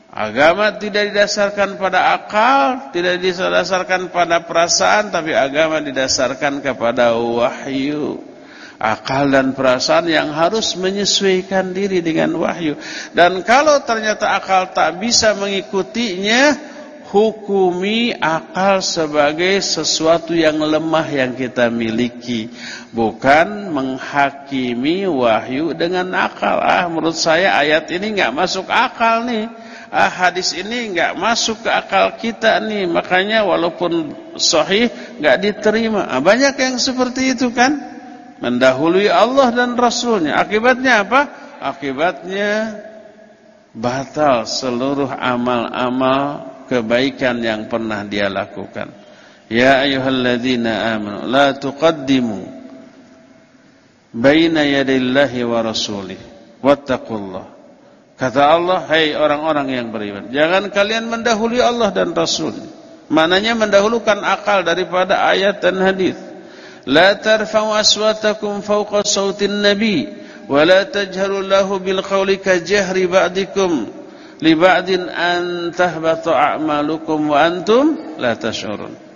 Agama tidak didasarkan pada akal, tidak didasarkan pada perasaan, tapi agama didasarkan kepada wahyu. Akal dan perasaan yang harus menyesuaikan diri dengan wahyu. Dan kalau ternyata akal tak bisa mengikutinya, hukumi akal sebagai sesuatu yang lemah yang kita miliki. Bukan menghakimi wahyu dengan akal. Ah, menurut saya ayat ini nggak masuk akal nih ah, hadis ini enggak masuk ke akal kita nih, makanya walaupun sahih enggak diterima. Ah, banyak yang seperti itu kan? Mendahului Allah dan Rasulnya. Akibatnya apa? Akibatnya batal seluruh amal-amal kebaikan yang pernah dia lakukan. Ya ayyuhalladzina amanu la tuqaddimu baina yadayillahi wa rasulih wattaqullah Kata Allah, hai hey orang-orang yang beriman, jangan kalian mendahului Allah dan Rasul. Mananya mendahulukan akal daripada ayat dan hadis. La tarfa'u aswatakum fawqa sautin nabi wa la tajharu lahu bil qawli ka jahri ba'dikum li ba'din an tahbatu a'malukum wa antum la tash'urun.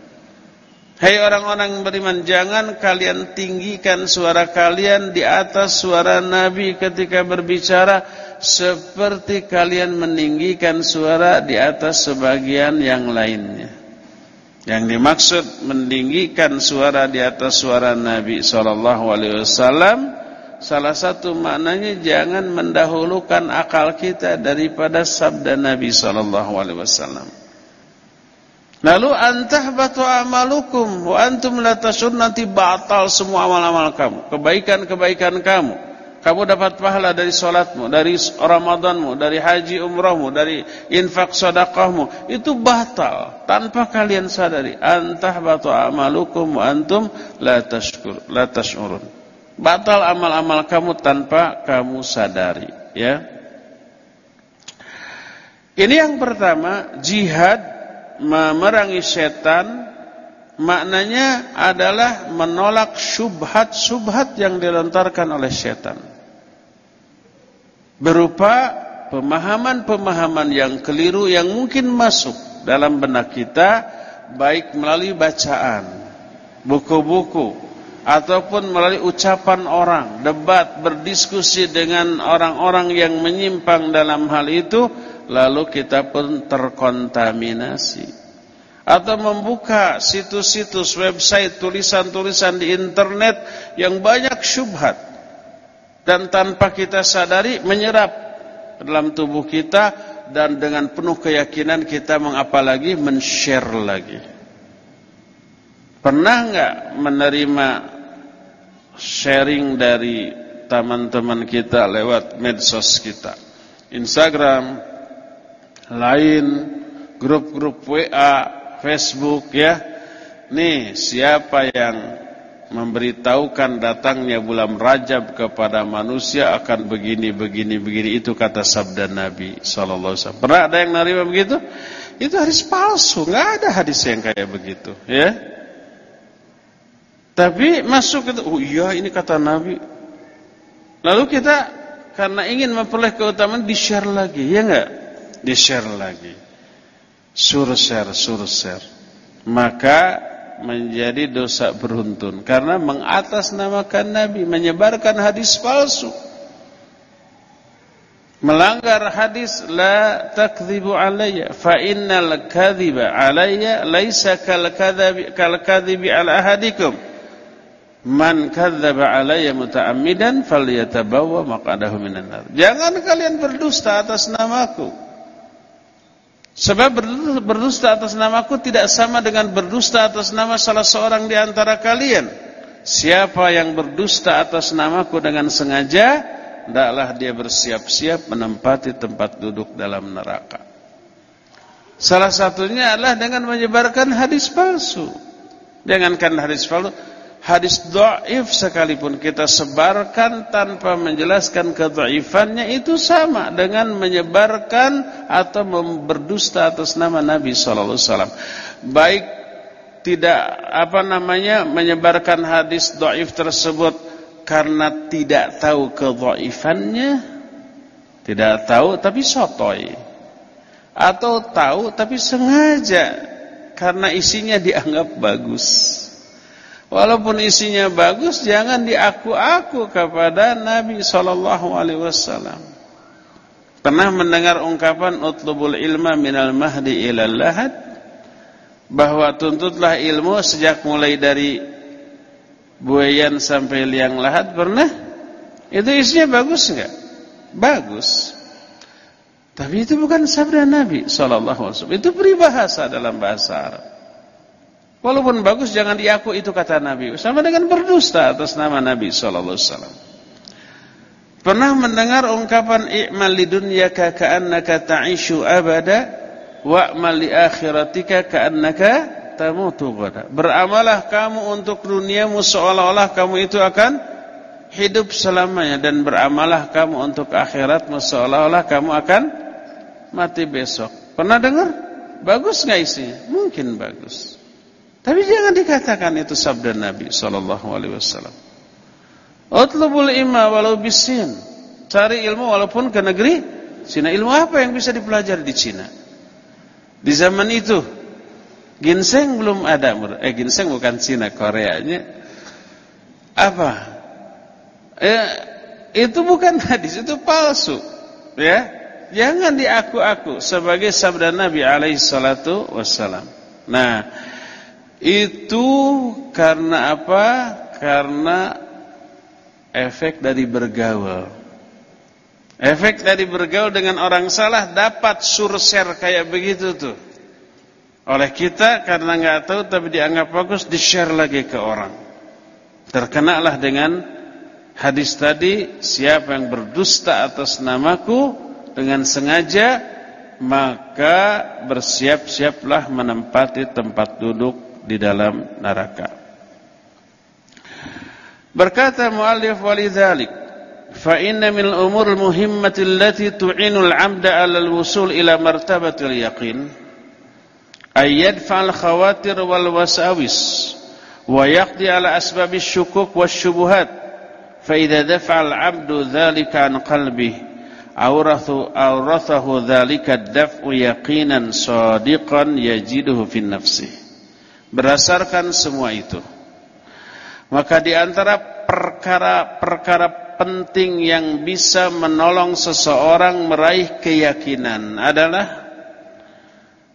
Hai orang-orang beriman, jangan kalian tinggikan suara kalian di atas suara Nabi ketika berbicara seperti kalian meninggikan suara di atas sebagian yang lainnya. Yang dimaksud meninggikan suara di atas suara Nabi sallallahu alaihi wasallam salah satu maknanya jangan mendahulukan akal kita daripada sabda Nabi sallallahu alaihi wasallam. Lalu antah batu amalukum wa antum la nanti batal semua amal-amal kamu, kebaikan-kebaikan kamu. Kamu dapat pahala dari solatmu, dari Ramadanmu, dari haji umrahmu, dari infak sedekahmu. Itu batal tanpa kalian sadari. Antah batu amalukum wa antum la tashkur, la tashurun. Batal amal-amal kamu tanpa kamu sadari, ya. Ini yang pertama, jihad memerangi setan maknanya adalah menolak subhat-subhat yang dilontarkan oleh setan. Berupa pemahaman-pemahaman yang keliru yang mungkin masuk dalam benak kita baik melalui bacaan, buku-buku ataupun melalui ucapan orang, debat, berdiskusi dengan orang-orang yang menyimpang dalam hal itu lalu kita pun terkontaminasi. Atau membuka situs-situs website tulisan-tulisan di internet yang banyak syubhat. Dan tanpa kita sadari menyerap dalam tubuh kita dan dengan penuh keyakinan kita mengapalagi men-share lagi. Pernah enggak menerima sharing dari teman-teman kita lewat medsos kita Instagram lain, grup-grup WA, Facebook ya. nih siapa yang memberitahukan datangnya bulan Rajab kepada manusia akan begini begini begini itu kata sabda Nabi sallallahu alaihi wasallam. Pernah ada yang nerima begitu? Itu hadis palsu, nggak ada hadis yang kayak begitu, ya. Tapi masuk itu, oh iya ini kata Nabi. Lalu kita karena ingin memperoleh keutamaan di-share lagi, ya enggak? Di-share lagi. Suruh share, suruh share. Maka menjadi dosa beruntun karena mengatasnamakan Nabi, menyebarkan hadis palsu. Melanggar hadis la takdzibu alayya fa innal kadhiba alayya laisa kal kadhibi kal kadhibi ala ahadikum. Man kadzdzaba alayya muta'ammidan falyatabawwa maq'adahu minan nar. Jangan kalian berdusta atas namaku. Sebab berdusta atas namaku tidak sama dengan berdusta atas nama salah seorang di antara kalian. Siapa yang berdusta atas namaku dengan sengaja, hendaklah dia bersiap-siap menempati tempat duduk dalam neraka. Salah satunya adalah dengan menyebarkan hadis palsu. Jangankan hadis palsu, hadis dhaif sekalipun kita sebarkan tanpa menjelaskan kedhaifannya itu sama dengan menyebarkan atau berdusta atas nama Nabi wasallam. Baik tidak apa namanya menyebarkan hadis dhaif tersebut karena tidak tahu kedhaifannya, tidak tahu tapi sotoy. Atau tahu tapi sengaja karena isinya dianggap bagus. Walaupun isinya bagus, jangan diaku-aku kepada Nabi Sallallahu Alaihi Wasallam. Pernah mendengar ungkapan utlubul ilma minal mahdi ilal lahad bahwa tuntutlah ilmu sejak mulai dari buayan sampai liang lahat pernah? Itu isinya bagus enggak? Bagus. Tapi itu bukan sabda Nabi sallallahu alaihi wasallam. Itu peribahasa dalam bahasa Arab. Walaupun bagus jangan diaku itu kata Nabi. Sama dengan berdusta atas nama Nabi sallallahu alaihi wasallam. Pernah mendengar ungkapan i'mal lidunyaka ka'annaka ta'ishu abada wa'mal li akhiratika ka'annaka tamutu ghada. Beramalah kamu untuk duniamu seolah-olah kamu itu akan hidup selamanya dan beramalah kamu untuk akhiratmu seolah-olah kamu akan mati besok. Pernah dengar? Bagus enggak isinya? Mungkin bagus. Tapi jangan dikatakan itu sabda Nabi sallallahu alaihi wasallam. Utlubul ilma walau bisin. Cari ilmu walaupun ke negeri Cina. Ilmu apa yang bisa dipelajari di Cina? Di zaman itu ginseng belum ada. Eh ginseng bukan Cina, Koreanya. Apa? Eh, itu bukan hadis, itu palsu. Ya. Jangan diaku-aku sebagai sabda Nabi alaihi salatu. Nah, itu karena apa? Karena efek dari bergaul. Efek dari bergaul dengan orang salah dapat surser kayak begitu tuh. Oleh kita karena nggak tahu tapi dianggap bagus di-share lagi ke orang. Terkenalah dengan hadis tadi, siapa yang berdusta atas namaku dengan sengaja maka bersiap-siaplah menempati tempat duduk di dalam neraka. Berkata muallif walidzalik fa inna min al-umur al-muhimmati allati tu'inu al-'abda 'ala al-wusul ila martabati al-yaqin ay yadfa al-khawatir wal wasawis wa yaqdi 'ala asbab asy-syukuk wasyubuhat fa idza dafa al-'abdu dhalika 'an qalbihi awrathu awrathahu dhalika ad-daf'u yaqinan sadiqan yajiduhu fi nafsihi Berdasarkan semua itu Maka di antara perkara-perkara penting yang bisa menolong seseorang meraih keyakinan adalah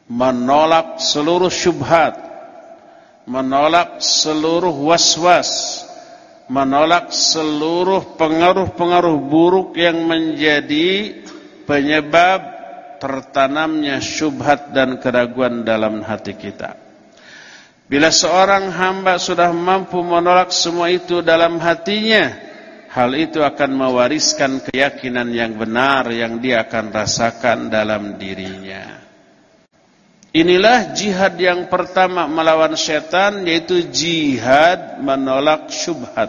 menolak seluruh syubhat, menolak seluruh was-was, menolak seluruh pengaruh-pengaruh buruk yang menjadi penyebab tertanamnya syubhat dan keraguan dalam hati kita. Bila seorang hamba sudah mampu menolak semua itu dalam hatinya, hal itu akan mewariskan keyakinan yang benar yang dia akan rasakan dalam dirinya. Inilah jihad yang pertama melawan setan yaitu jihad menolak syubhat.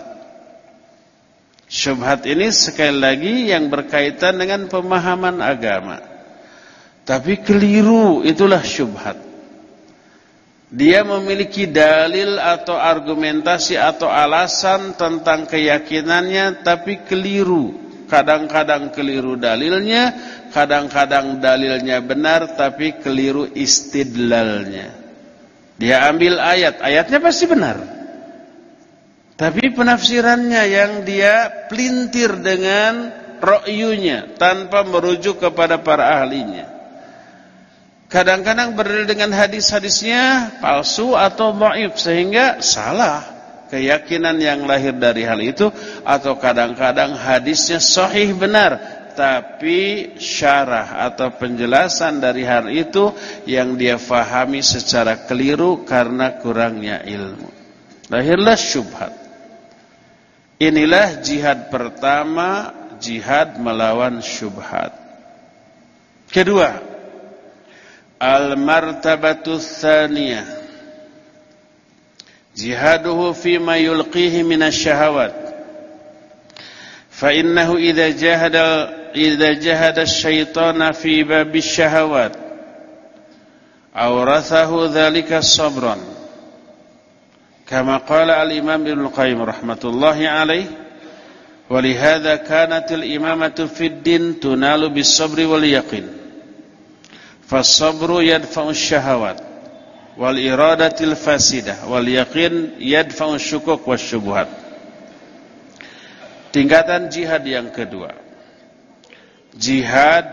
Syubhat ini sekali lagi yang berkaitan dengan pemahaman agama. Tapi keliru itulah syubhat. Dia memiliki dalil atau argumentasi atau alasan tentang keyakinannya tapi keliru kadang-kadang keliru dalilnya, kadang-kadang dalilnya benar tapi keliru istidlalnya. Dia ambil ayat, ayatnya pasti benar. Tapi penafsirannya yang dia pelintir dengan ro'yunya tanpa merujuk kepada para ahlinya. Kadang-kadang berdalil dengan hadis-hadisnya palsu atau dhaif sehingga salah keyakinan yang lahir dari hal itu atau kadang-kadang hadisnya sahih benar tapi syarah atau penjelasan dari hal itu yang dia fahami secara keliru karena kurangnya ilmu. Lahirlah syubhat. Inilah jihad pertama, jihad melawan syubhat. Kedua, al-martabatu tsaniyah جهاده فيما يلقيه من الشهوات. فإنه إذا جاهد إذا جهد الشيطان في باب الشهوات أورثه ذلك صبرا. كما قال الإمام ابن القيم رحمة الله عليه ولهذا كانت الإمامة في الدين تنال بالصبر واليقين Fasabru yadfa'u syahawat wal iradatil fasidah wal yaqin yadfa'u syukuk wasyubuhat. Tingkatan jihad yang kedua. Jihad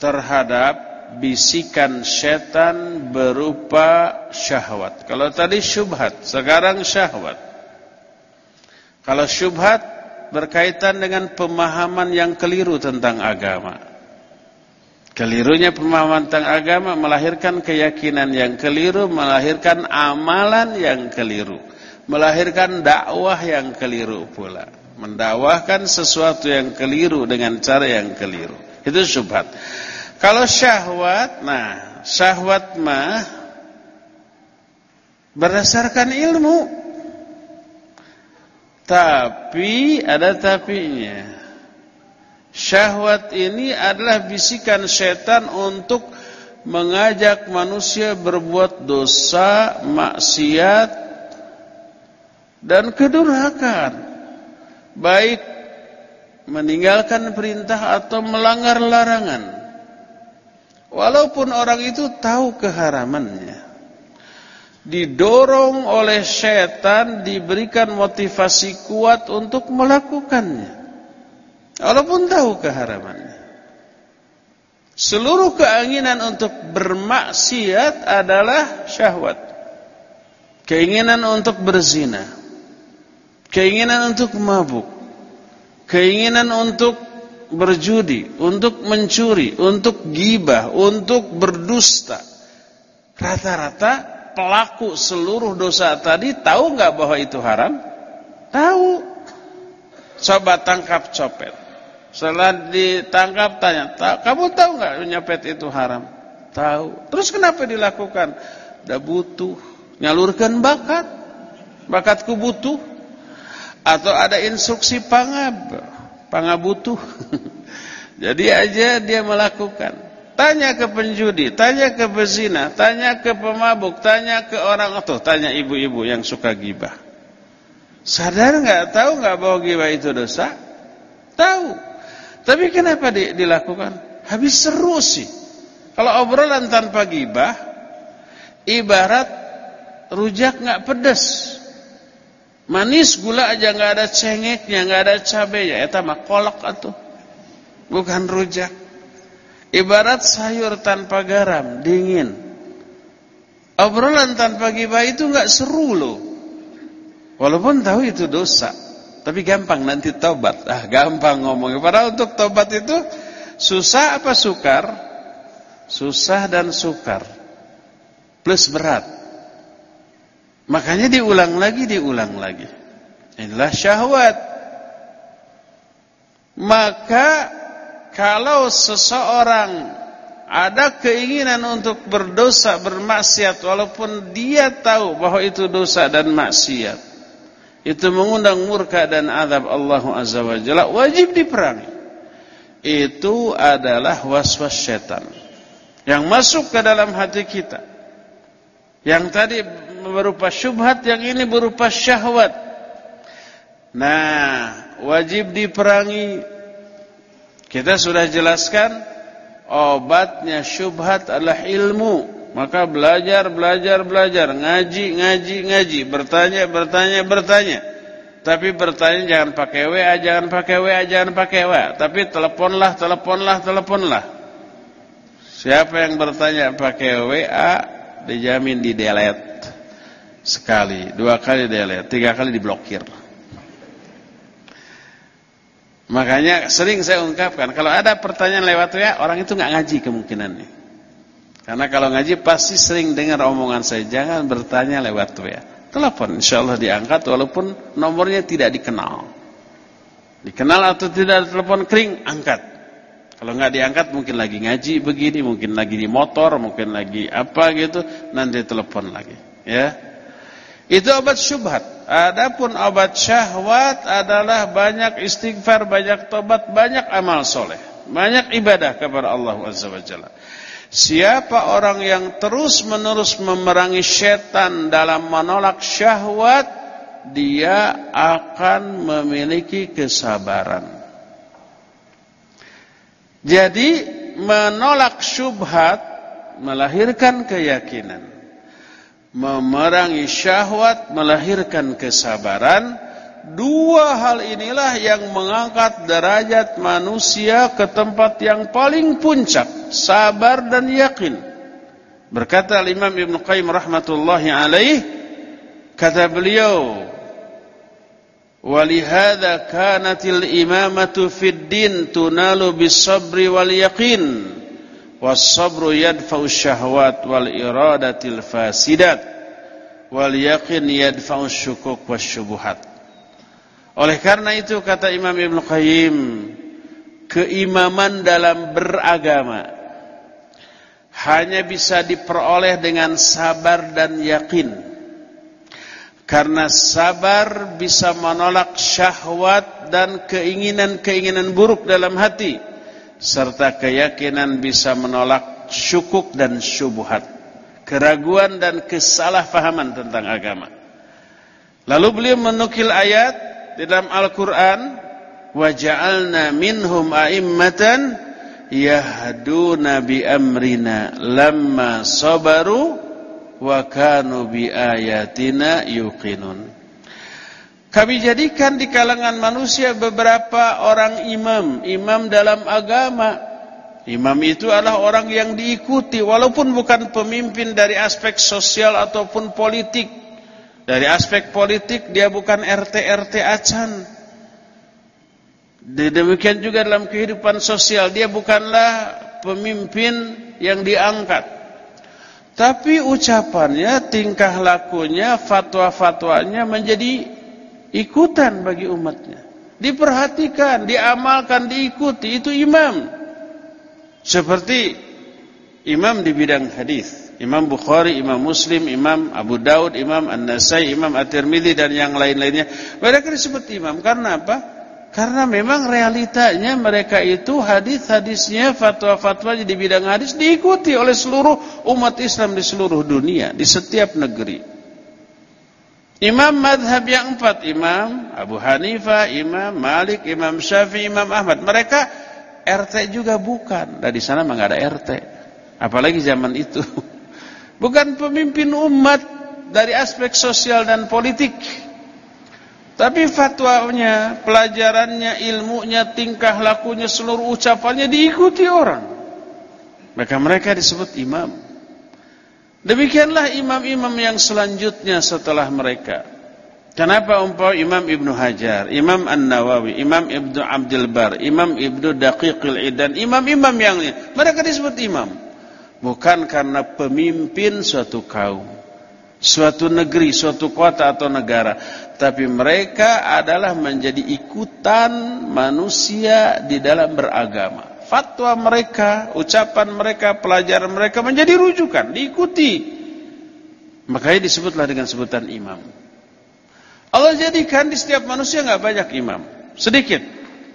terhadap bisikan setan berupa syahwat. Kalau tadi syubhat, sekarang syahwat. Kalau syubhat berkaitan dengan pemahaman yang keliru tentang agama. Kelirunya pemahaman tentang agama melahirkan keyakinan yang keliru, melahirkan amalan yang keliru, melahirkan dakwah yang keliru pula. Mendakwahkan sesuatu yang keliru dengan cara yang keliru. Itu syubhat. Kalau syahwat, nah, syahwat mah berdasarkan ilmu. Tapi ada tapinya. Syahwat ini adalah bisikan setan untuk mengajak manusia berbuat dosa, maksiat dan kedurhakaan. Baik meninggalkan perintah atau melanggar larangan. Walaupun orang itu tahu keharamannya. Didorong oleh setan diberikan motivasi kuat untuk melakukannya. Walaupun tahu keharamannya. Seluruh keinginan untuk bermaksiat adalah syahwat. Keinginan untuk berzina. Keinginan untuk mabuk. Keinginan untuk berjudi, untuk mencuri, untuk gibah, untuk berdusta. Rata-rata pelaku seluruh dosa tadi tahu nggak bahwa itu haram? Tahu. Coba tangkap copet. Setelah ditangkap tanya, kamu tahu nggak nyepet itu haram? Tahu. Terus kenapa dilakukan? Udah butuh, nyalurkan bakat. Bakatku butuh. Atau ada instruksi pangab, pangabutuh. Jadi aja dia melakukan. Tanya ke penjudi, tanya ke bezina, tanya ke pemabuk, tanya ke orang itu, tanya ibu-ibu yang suka gibah. Sadar nggak? Tahu nggak bahwa gibah itu dosa? Tahu. Tapi kenapa di, dilakukan? Habis seru sih. Kalau obrolan tanpa gibah, ibarat rujak nggak pedas. Manis gula aja nggak ada cengeknya, nggak ada cabenya. Eta mah kolak atuh. Bukan rujak. Ibarat sayur tanpa garam, dingin. Obrolan tanpa gibah itu nggak seru loh. Walaupun tahu itu dosa. Tapi gampang nanti tobat. Ah, gampang ngomongnya. Padahal untuk tobat itu susah apa sukar? Susah dan sukar. Plus berat. Makanya diulang lagi, diulang lagi. Inilah syahwat. Maka kalau seseorang ada keinginan untuk berdosa, bermaksiat walaupun dia tahu bahwa itu dosa dan maksiat. Itu mengundang murka dan azab Allah Azza wa Jalla, wajib diperangi. Itu adalah waswas setan yang masuk ke dalam hati kita. Yang tadi berupa syubhat, yang ini berupa syahwat. Nah, wajib diperangi. Kita sudah jelaskan obatnya syubhat adalah ilmu. Maka belajar, belajar, belajar, ngaji, ngaji, ngaji, bertanya, bertanya, bertanya. Tapi bertanya jangan pakai WA, jangan pakai WA, jangan pakai WA. Tapi teleponlah, teleponlah, teleponlah. Siapa yang bertanya pakai WA, dijamin di delete. Sekali, dua kali delete, tiga kali diblokir. Makanya sering saya ungkapkan kalau ada pertanyaan lewat WA orang itu nggak ngaji kemungkinannya. Karena kalau ngaji pasti sering dengar omongan saya jangan bertanya lewat WA. Telepon insyaallah diangkat walaupun nomornya tidak dikenal. Dikenal atau tidak telepon kering angkat. Kalau nggak diangkat mungkin lagi ngaji begini, mungkin lagi di motor, mungkin lagi apa gitu, nanti telepon lagi, ya. Itu obat syubhat. Adapun obat syahwat adalah banyak istighfar, banyak tobat, banyak amal soleh. Banyak ibadah kepada Allah Azza wa Jalla. Siapa orang yang terus menerus memerangi setan dalam menolak syahwat, dia akan memiliki kesabaran. Jadi menolak syubhat melahirkan keyakinan memerangi syahwat melahirkan kesabaran dua hal inilah yang mengangkat derajat manusia ke tempat yang paling puncak sabar dan yakin berkata Imam Ibn Qayyim rahmatullahi alaih kata beliau walihada kanatil imamatu fid din tunalu bis sabri wal yaqin was-sabru yadfa'u syahwat wal iradatil fasidat wal yaqin yadfa'u syukuk wasyubuhat. Oleh karena itu kata Imam Ibn Qayyim keimaman dalam beragama hanya bisa diperoleh dengan sabar dan yakin. Karena sabar bisa menolak syahwat dan keinginan-keinginan buruk dalam hati serta keyakinan bisa menolak syukuk dan syubhat, keraguan dan kesalahpahaman tentang agama. Lalu beliau menukil ayat di dalam Al-Qur'an, "Wa ja'alna minhum a'immatan yahduna bi amrina lamma sabaru wa ayatina yuqinun." Kami jadikan di kalangan manusia beberapa orang imam, imam dalam agama. Imam itu adalah orang yang diikuti walaupun bukan pemimpin dari aspek sosial ataupun politik. Dari aspek politik dia bukan RT-RT acan. Demikian juga dalam kehidupan sosial dia bukanlah pemimpin yang diangkat. Tapi ucapannya, tingkah lakunya, fatwa-fatwanya menjadi ikutan bagi umatnya. Diperhatikan, diamalkan, diikuti itu imam. Seperti imam di bidang hadis. Imam Bukhari, Imam Muslim, Imam Abu Daud, Imam An-Nasai, Imam At-Tirmidzi dan yang lain-lainnya. Mereka disebut imam karena apa? Karena memang realitanya mereka itu hadis-hadisnya, fatwa-fatwanya di bidang hadis diikuti oleh seluruh umat Islam di seluruh dunia, di setiap negeri. Imam madhab yang empat, Imam Abu Hanifah, Imam Malik, Imam Syafi'i, Imam Ahmad. Mereka RT juga bukan. Dari sana memang ada RT. Apalagi zaman itu. Bukan pemimpin umat dari aspek sosial dan politik. Tapi fatwanya, pelajarannya, ilmunya, tingkah lakunya, seluruh ucapannya diikuti orang. Maka mereka disebut imam. Demikianlah imam-imam yang selanjutnya setelah mereka. Kenapa umpah Imam Ibnu Hajar, Imam An-Nawawi, Imam Ibnu Abdul Bar, Imam Ibnu Daqiqil Idan, imam-imam yang lain. Mereka disebut imam. Bukan karena pemimpin suatu kaum, suatu negeri, suatu kota atau negara. Tapi mereka adalah menjadi ikutan manusia di dalam beragama. fatwa mereka, ucapan mereka, pelajaran mereka menjadi rujukan, diikuti. Makanya disebutlah dengan sebutan imam. Allah jadikan di setiap manusia nggak banyak imam, sedikit.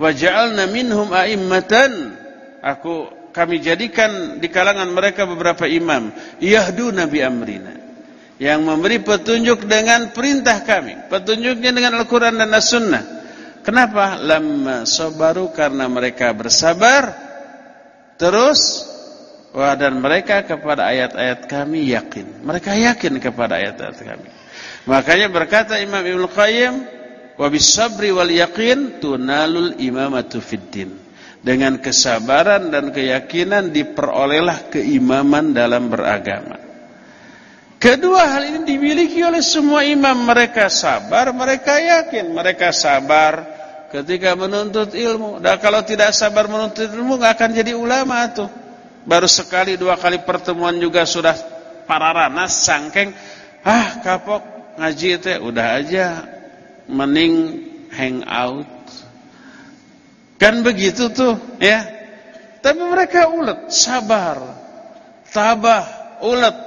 Wa ja'alna minhum a'immatan. Aku kami jadikan di kalangan mereka beberapa imam, yahduna bi amrina. Yang memberi petunjuk dengan perintah kami, petunjuknya dengan Al-Qur'an dan As-Sunnah. Kenapa? Lamma sabaru karena mereka bersabar. Terus Wah dan mereka kepada ayat-ayat kami yakin. Mereka yakin kepada ayat-ayat kami. Makanya berkata Imam Ibnu Qayyim, "Wa bisabri wal yaqin tunalul imamatu fiddin." Dengan kesabaran dan keyakinan diperolehlah keimaman dalam beragama. Kedua hal ini dimiliki oleh semua imam. Mereka sabar, mereka yakin. Mereka sabar ketika menuntut ilmu. Dan kalau tidak sabar menuntut ilmu, nggak akan jadi ulama tuh baru sekali dua kali pertemuan juga sudah pararana sangkeng ah kapok ngaji itu udah aja mending hang out kan begitu tuh ya tapi mereka ulet sabar tabah ulet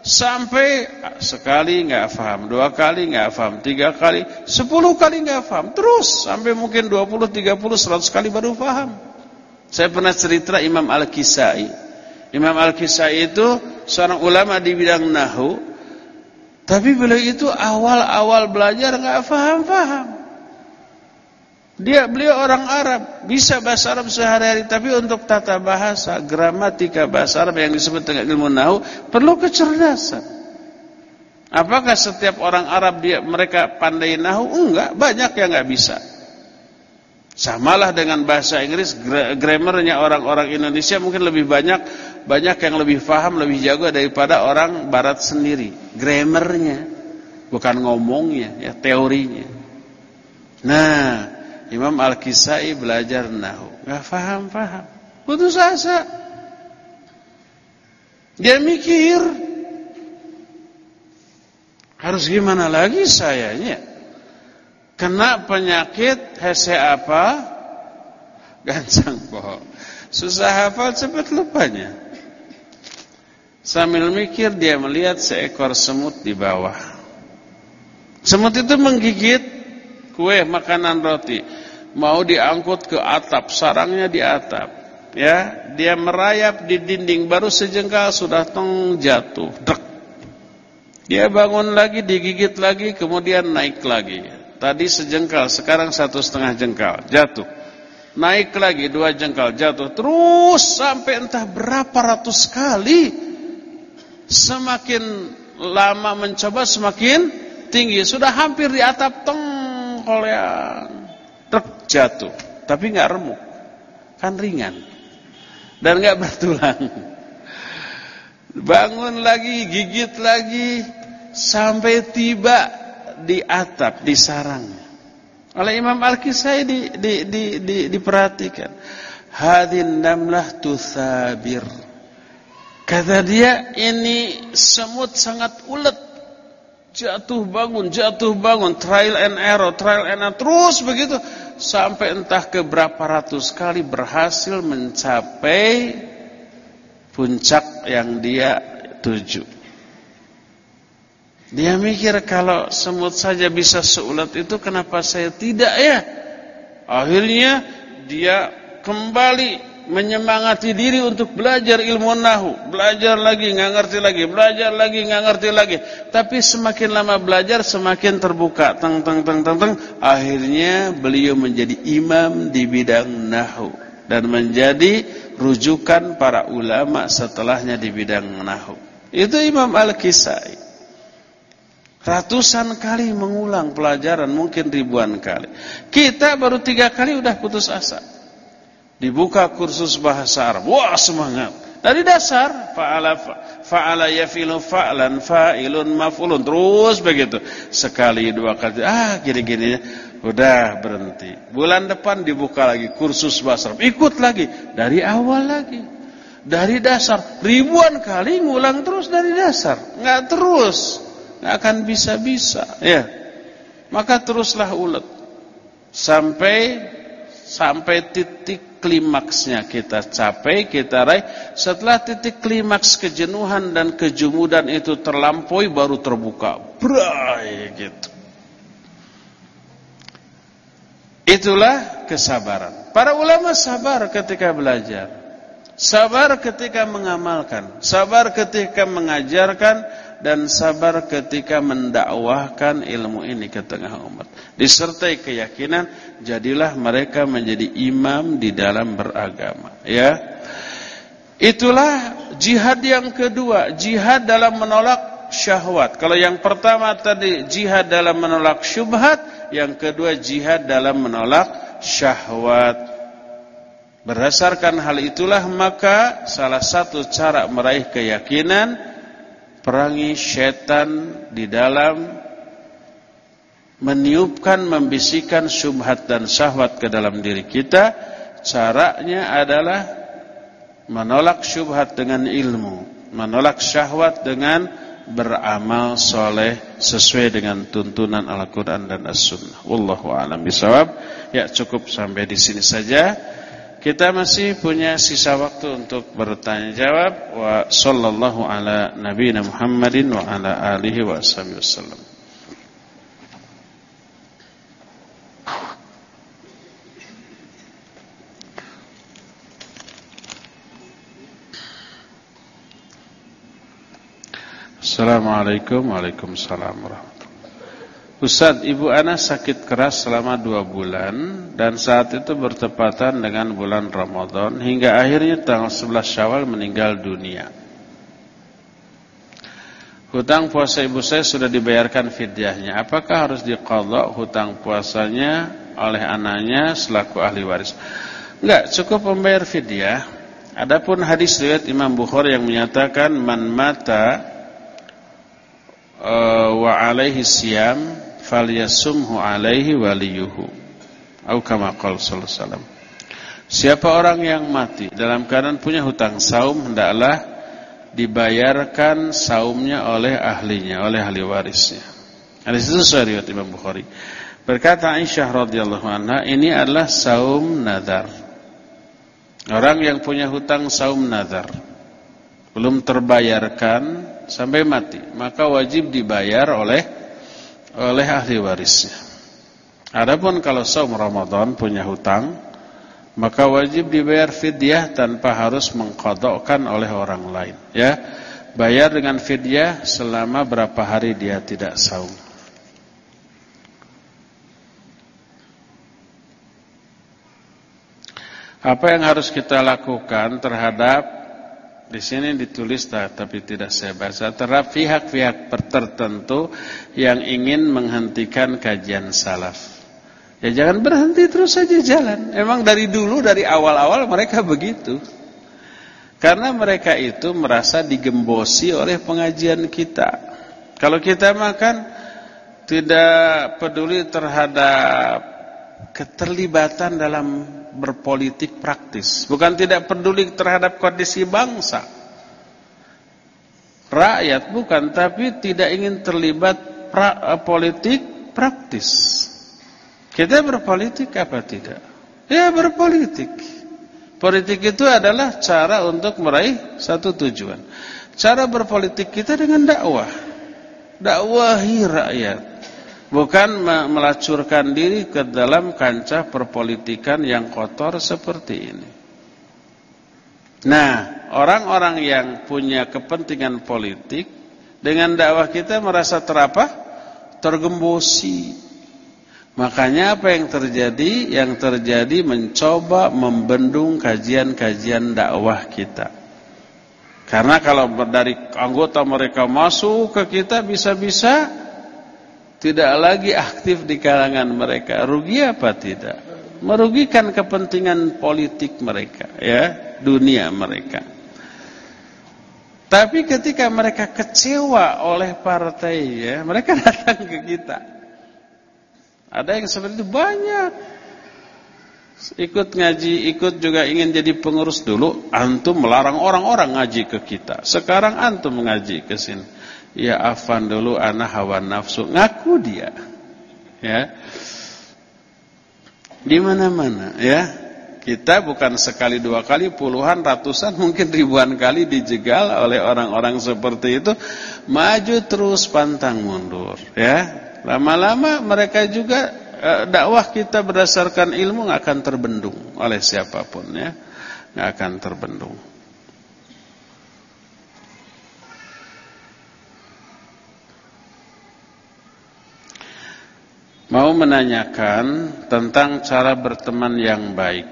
sampai sekali nggak paham dua kali nggak paham tiga kali sepuluh kali nggak paham terus sampai mungkin dua puluh tiga puluh seratus kali baru paham saya pernah cerita Imam Al-Kisai. Imam Al-Kisai itu seorang ulama di bidang nahu. Tapi beliau itu awal-awal belajar nggak paham-paham. Dia beliau orang Arab, bisa bahasa Arab sehari-hari, tapi untuk tata bahasa, gramatika bahasa Arab yang disebut dengan ilmu nahu perlu kecerdasan. Apakah setiap orang Arab dia mereka pandai nahu? Enggak, banyak yang nggak bisa. Samalah dengan bahasa Inggris, grammarnya orang-orang Indonesia mungkin lebih banyak banyak yang lebih paham, lebih jago daripada orang barat sendiri. Grammarnya, bukan ngomongnya, ya teorinya. Nah, Imam Al-Kisai belajar nahu, nggak paham-paham. Putus asa. Dia mikir, harus gimana lagi sayanya? Kena penyakit hese apa? Gansang pohon. Susah hafal cepat lupanya. Sambil mikir dia melihat seekor semut di bawah. Semut itu menggigit kue makanan roti. Mau diangkut ke atap, sarangnya di atap. Ya, dia merayap di dinding baru sejengkal sudah tong jatuh. Dek. Dia bangun lagi, digigit lagi, kemudian naik lagi. Tadi sejengkal, sekarang satu setengah jengkal, jatuh. Naik lagi dua jengkal, jatuh. Terus sampai entah berapa ratus kali. Semakin lama mencoba semakin tinggi. Sudah hampir di atap tengkol yang jatuh. Tapi nggak remuk. Kan ringan. Dan nggak bertulang. Bangun lagi, gigit lagi. Sampai tiba di atap, di sarang. Oleh Imam Al-Kisai di, di, di, di, diperhatikan. Hadin namlah tuthabir. Kata dia, ini semut sangat ulet. Jatuh bangun, jatuh bangun, trial and error, trial and error, terus begitu. Sampai entah ke berapa ratus kali berhasil mencapai puncak yang dia tuju. Dia mikir kalau semut saja bisa seulat itu kenapa saya tidak ya? Akhirnya dia kembali menyemangati diri untuk belajar ilmu nahu, belajar lagi nggak ngerti lagi, belajar lagi nggak ngerti lagi. Tapi semakin lama belajar semakin terbuka, teng teng teng teng teng. Akhirnya beliau menjadi imam di bidang nahu dan menjadi rujukan para ulama setelahnya di bidang nahu. Itu Imam Al-Kisai. Ratusan kali mengulang pelajaran, mungkin ribuan kali. Kita baru tiga kali udah putus asa. Dibuka kursus bahasa Arab. Wah semangat. Dari dasar. Fa'ala fa'ala yafilu fa'lan fa'ilun maf'ulun. Terus begitu. Sekali dua kali. Ah gini-gini. Udah berhenti. Bulan depan dibuka lagi kursus bahasa Arab. Ikut lagi. Dari awal lagi. Dari dasar. Ribuan kali ngulang terus dari dasar. Nggak terus nggak akan bisa-bisa ya maka teruslah ulet sampai sampai titik klimaksnya kita capai, kita raih. Setelah titik klimaks kejenuhan dan kejumudan itu terlampaui baru terbuka. Bray gitu. Itulah kesabaran. Para ulama sabar ketika belajar. Sabar ketika mengamalkan, sabar ketika mengajarkan dan sabar ketika mendakwahkan ilmu ini ke tengah umat. Disertai keyakinan, jadilah mereka menjadi imam di dalam beragama, ya. Itulah jihad yang kedua, jihad dalam menolak syahwat. Kalau yang pertama tadi jihad dalam menolak syubhat, yang kedua jihad dalam menolak syahwat. Berdasarkan hal itulah maka salah satu cara meraih keyakinan perangi setan di dalam meniupkan, membisikkan syubhat dan syahwat ke dalam diri kita. Caranya adalah menolak syubhat dengan ilmu, menolak syahwat dengan beramal soleh sesuai dengan tuntunan Al-Quran dan As-Sunnah. Wallahu a'lam bishawab. Ya cukup sampai di sini saja. Kita masih punya sisa waktu untuk bertanya jawab wa sallallahu ala nabiyina Muhammadin wa ala alihi wa wasallam. Assalamualaikum warahmatullahi Ustaz, ibu Ana sakit keras selama dua bulan dan saat itu bertepatan dengan bulan Ramadan hingga akhirnya tanggal 11 Syawal meninggal dunia. Hutang puasa ibu saya sudah dibayarkan fidyahnya. Apakah harus diqadha hutang puasanya oleh anaknya selaku ahli waris? Enggak, cukup membayar fidyah. Adapun hadis riwayat Imam Bukhari yang menyatakan man mata uh, wa alaihi siyam falyasumhu alaihi waliyuhu atau kama qala sallallahu alaihi Siapa orang yang mati dalam keadaan punya hutang saum hendaklah dibayarkan saumnya oleh ahlinya, oleh ahli warisnya. Hadis itu riwayat Imam Bukhari. Berkata Aisyah radhiyallahu anha, ini adalah saum nazar. Orang yang punya hutang saum nazar belum terbayarkan sampai mati, maka wajib dibayar oleh oleh ahli warisnya. Adapun kalau saum Ramadan punya hutang, maka wajib dibayar fidyah tanpa harus mengkodokkan oleh orang lain. Ya, bayar dengan fidyah selama berapa hari dia tidak saum. Apa yang harus kita lakukan terhadap di sini ditulis tapi tidak saya baca terhadap pihak-pihak tertentu yang ingin menghentikan kajian salaf. Ya jangan berhenti terus saja jalan. Emang dari dulu dari awal-awal mereka begitu. Karena mereka itu merasa digembosi oleh pengajian kita. Kalau kita makan tidak peduli terhadap keterlibatan dalam berpolitik praktis. Bukan tidak peduli terhadap kondisi bangsa. Rakyat bukan, tapi tidak ingin terlibat pra, eh, politik praktis. Kita berpolitik apa tidak? Ya berpolitik. Politik itu adalah cara untuk meraih satu tujuan. Cara berpolitik kita dengan dakwah. Dakwahi rakyat. Bukan melacurkan diri ke dalam kancah perpolitikan yang kotor seperti ini. Nah, orang-orang yang punya kepentingan politik dengan dakwah kita merasa terapa? Tergembosi. Makanya apa yang terjadi? Yang terjadi mencoba membendung kajian-kajian dakwah kita. Karena kalau dari anggota mereka masuk ke kita bisa-bisa tidak lagi aktif di kalangan mereka. Rugi apa tidak? Merugikan kepentingan politik mereka, ya, dunia mereka. Tapi ketika mereka kecewa oleh partai, ya, mereka datang ke kita. Ada yang seperti itu banyak. Ikut ngaji, ikut juga ingin jadi pengurus dulu. Antum melarang orang-orang ngaji ke kita. Sekarang antum ngaji ke sini ya afan dulu anak hawa nafsu ngaku dia ya di mana-mana ya Kita bukan sekali dua kali, puluhan, ratusan, mungkin ribuan kali dijegal oleh orang-orang seperti itu. Maju terus pantang mundur. Ya, Lama-lama mereka juga eh, dakwah kita berdasarkan ilmu akan terbendung oleh siapa pun ya. nggak akan terbendung. Mau menanyakan tentang cara berteman yang baik.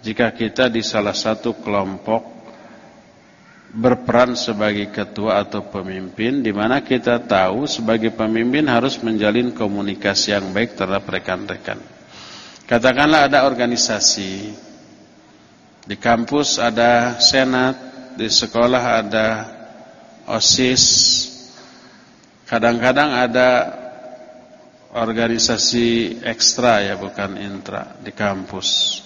Jika kita di salah satu kelompok Berperan sebagai ketua atau pemimpin di mana kita tahu sebagai pemimpin harus menjalin komunikasi yang baik terhadap rekan-rekan. Katakanlah ada organisasi. Di kampus ada senat Di sekolah ada OSIS. Kadang-kadang ada organisasi ekstra ya bukan intra di kampus.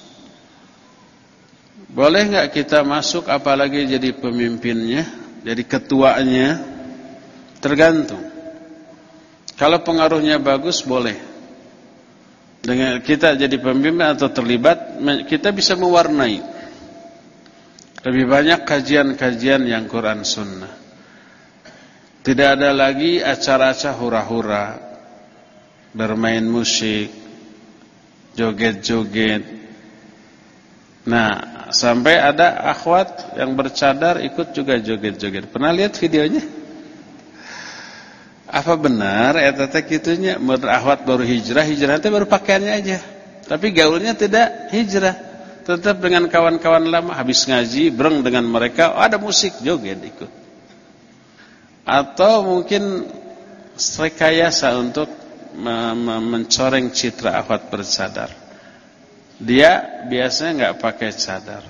Boleh nggak kita masuk apalagi jadi pemimpinnya, jadi ketuanya? Tergantung. Kalau pengaruhnya bagus boleh. Dengan kita jadi pemimpin atau terlibat, kita bisa mewarnai. Lebih banyak kajian-kajian yang Quran Sunnah. Tidak ada lagi acara-acara hura-hura bermain musik, joget-joget. Nah, sampai ada akhwat yang bercadar ikut juga joget-joget. Pernah lihat videonya? Apa benar ya tata kitunya akhwat baru hijrah, hijrah itu baru pakaiannya aja. Tapi gaulnya tidak hijrah. Tetap dengan kawan-kawan lama habis ngaji, bereng dengan mereka, oh, ada musik joget ikut. Atau mungkin rekayasa untuk mencoreng citra akhwat bercadar. Dia biasanya nggak pakai cadar,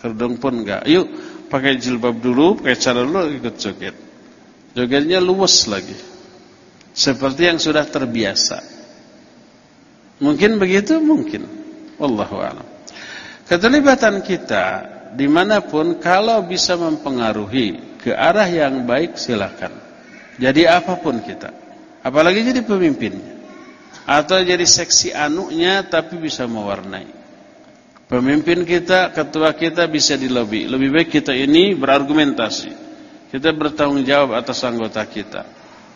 kerudung pun nggak. Yuk pakai jilbab dulu, pakai cadar dulu ikut joget. Jogetnya luwes lagi, seperti yang sudah terbiasa. Mungkin begitu, mungkin. Wallahu a'lam. Keterlibatan kita di mana pun kalau bisa mempengaruhi ke arah yang baik silakan. Jadi apa pun kita. Apalagi jadi pemimpinnya. Atau jadi seksi anunya tapi bisa mewarnai. Pemimpin kita, ketua kita bisa dilobi. Lebih baik kita ini berargumentasi. Kita bertanggung jawab atas anggota kita.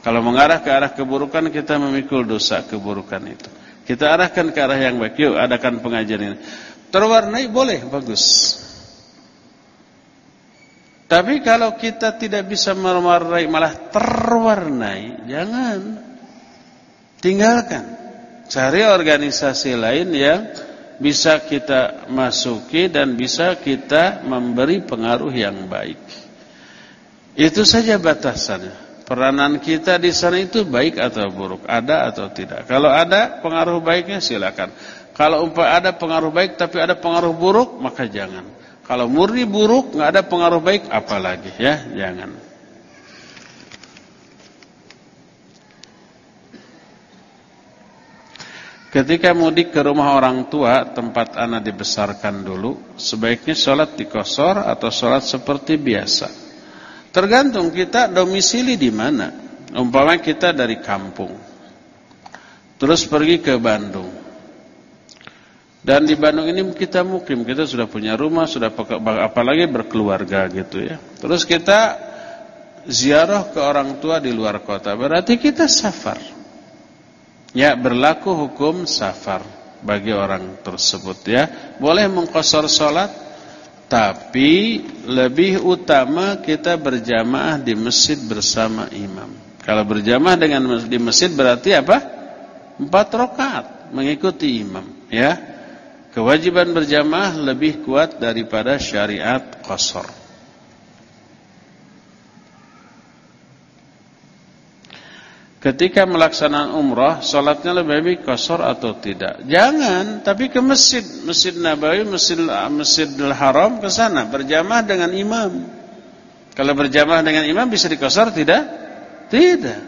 Kalau mengarah ke arah keburukan kita memikul dosa keburukan itu. Kita arahkan ke arah yang baik. Yuk adakan pengajian ini. Terwarnai boleh, bagus. Tapi kalau kita tidak bisa mewarnai malah terwarnai, jangan. Tinggalkan. Cari organisasi lain yang bisa kita masuki dan bisa kita memberi pengaruh yang baik. Itu saja batasannya. Peranan kita di sana itu baik atau buruk, ada atau tidak. Kalau ada pengaruh baiknya silakan. Kalau umpah ada pengaruh baik tapi ada pengaruh buruk, maka jangan. Kalau murni buruk, nggak ada pengaruh baik, apalagi ya, jangan. Ketika mudik ke rumah orang tua tempat anak dibesarkan dulu, sebaiknya sholat di kosor atau sholat seperti biasa. Tergantung kita domisili di mana. Umpamanya kita dari kampung, terus pergi ke Bandung. Dan di Bandung ini kita mukim, kita sudah punya rumah, sudah apalagi berkeluarga gitu ya. Terus kita ziarah ke orang tua di luar kota, berarti kita safar. Ya, berlaku hukum safar bagi orang tersebut ya. Boleh mengkosor sholat, tapi lebih utama kita berjamaah di masjid bersama imam. Kalau berjamaah dengan di masjid berarti apa? Empat rakaat mengikuti imam ya. Kewajiban berjamaah lebih kuat daripada syariat qasar. Ketika melaksanakan umrah, sholatnya lebih baik qasar atau tidak? Jangan, tapi ke masjid, masjid Nabawi, masjid Masjidil Haram ke sana berjamaah dengan imam. Kalau berjamaah dengan imam bisa dikosor tidak? Tidak.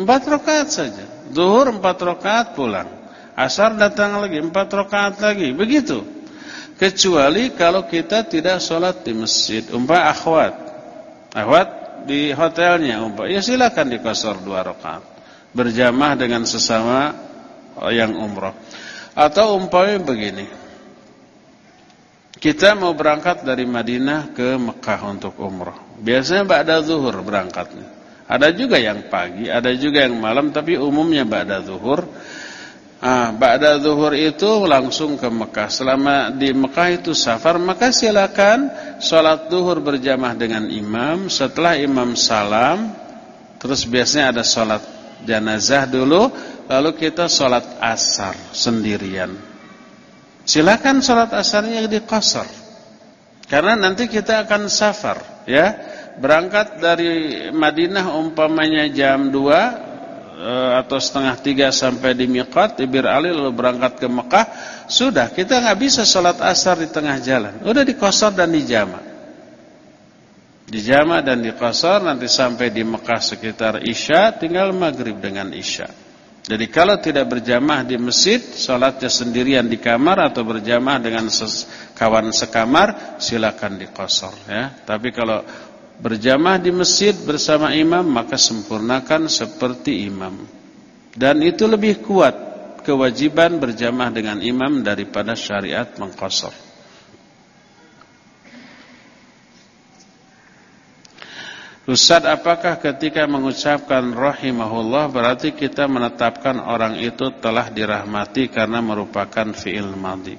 Empat rakaat saja. Zuhur empat rakaat pulang. Asar datang lagi, empat rakaat lagi, begitu. Kecuali kalau kita tidak sholat di masjid, umpah akhwat. Akhwat di hotelnya, umpah. Ya silakan dikosor dua rakaat. Berjamaah dengan sesama yang umrah. Atau umpamanya begini. Kita mau berangkat dari Madinah ke Mekah untuk umrah. Biasanya ba'da zuhur berangkatnya. Ada juga yang pagi, ada juga yang malam, tapi umumnya ba'da zuhur. Ah, ba'da zuhur itu langsung ke Mekah. Selama di Mekah itu safar, maka silakan sholat zuhur berjamaah dengan imam. Setelah imam salam, terus biasanya ada sholat jenazah dulu, lalu kita sholat asar sendirian. Silakan sholat asarnya di qasar. Karena nanti kita akan safar, ya. Berangkat dari Madinah umpamanya jam 2 eh, atau setengah 3 sampai di miqat di Bir Ali lalu berangkat ke Mekah, sudah kita nggak bisa sholat asar di tengah jalan. Udah di qasar dan di jama. Di jama dan di qasar nanti sampai di Mekah sekitar Isya, tinggal maghrib dengan Isya. Jadi kalau tidak berjamaah di masjid, sholatnya sendirian di kamar atau berjamaah dengan kawan sekamar, silakan dikosor ya. Tapi kalau berjamaah di masjid bersama imam, maka sempurnakan seperti imam. Dan itu lebih kuat kewajiban berjamaah dengan imam daripada syariat mengkosor. Ustaz apakah ketika mengucapkan rahimahullah berarti kita menetapkan orang itu telah dirahmati karena merupakan fi'il madhi?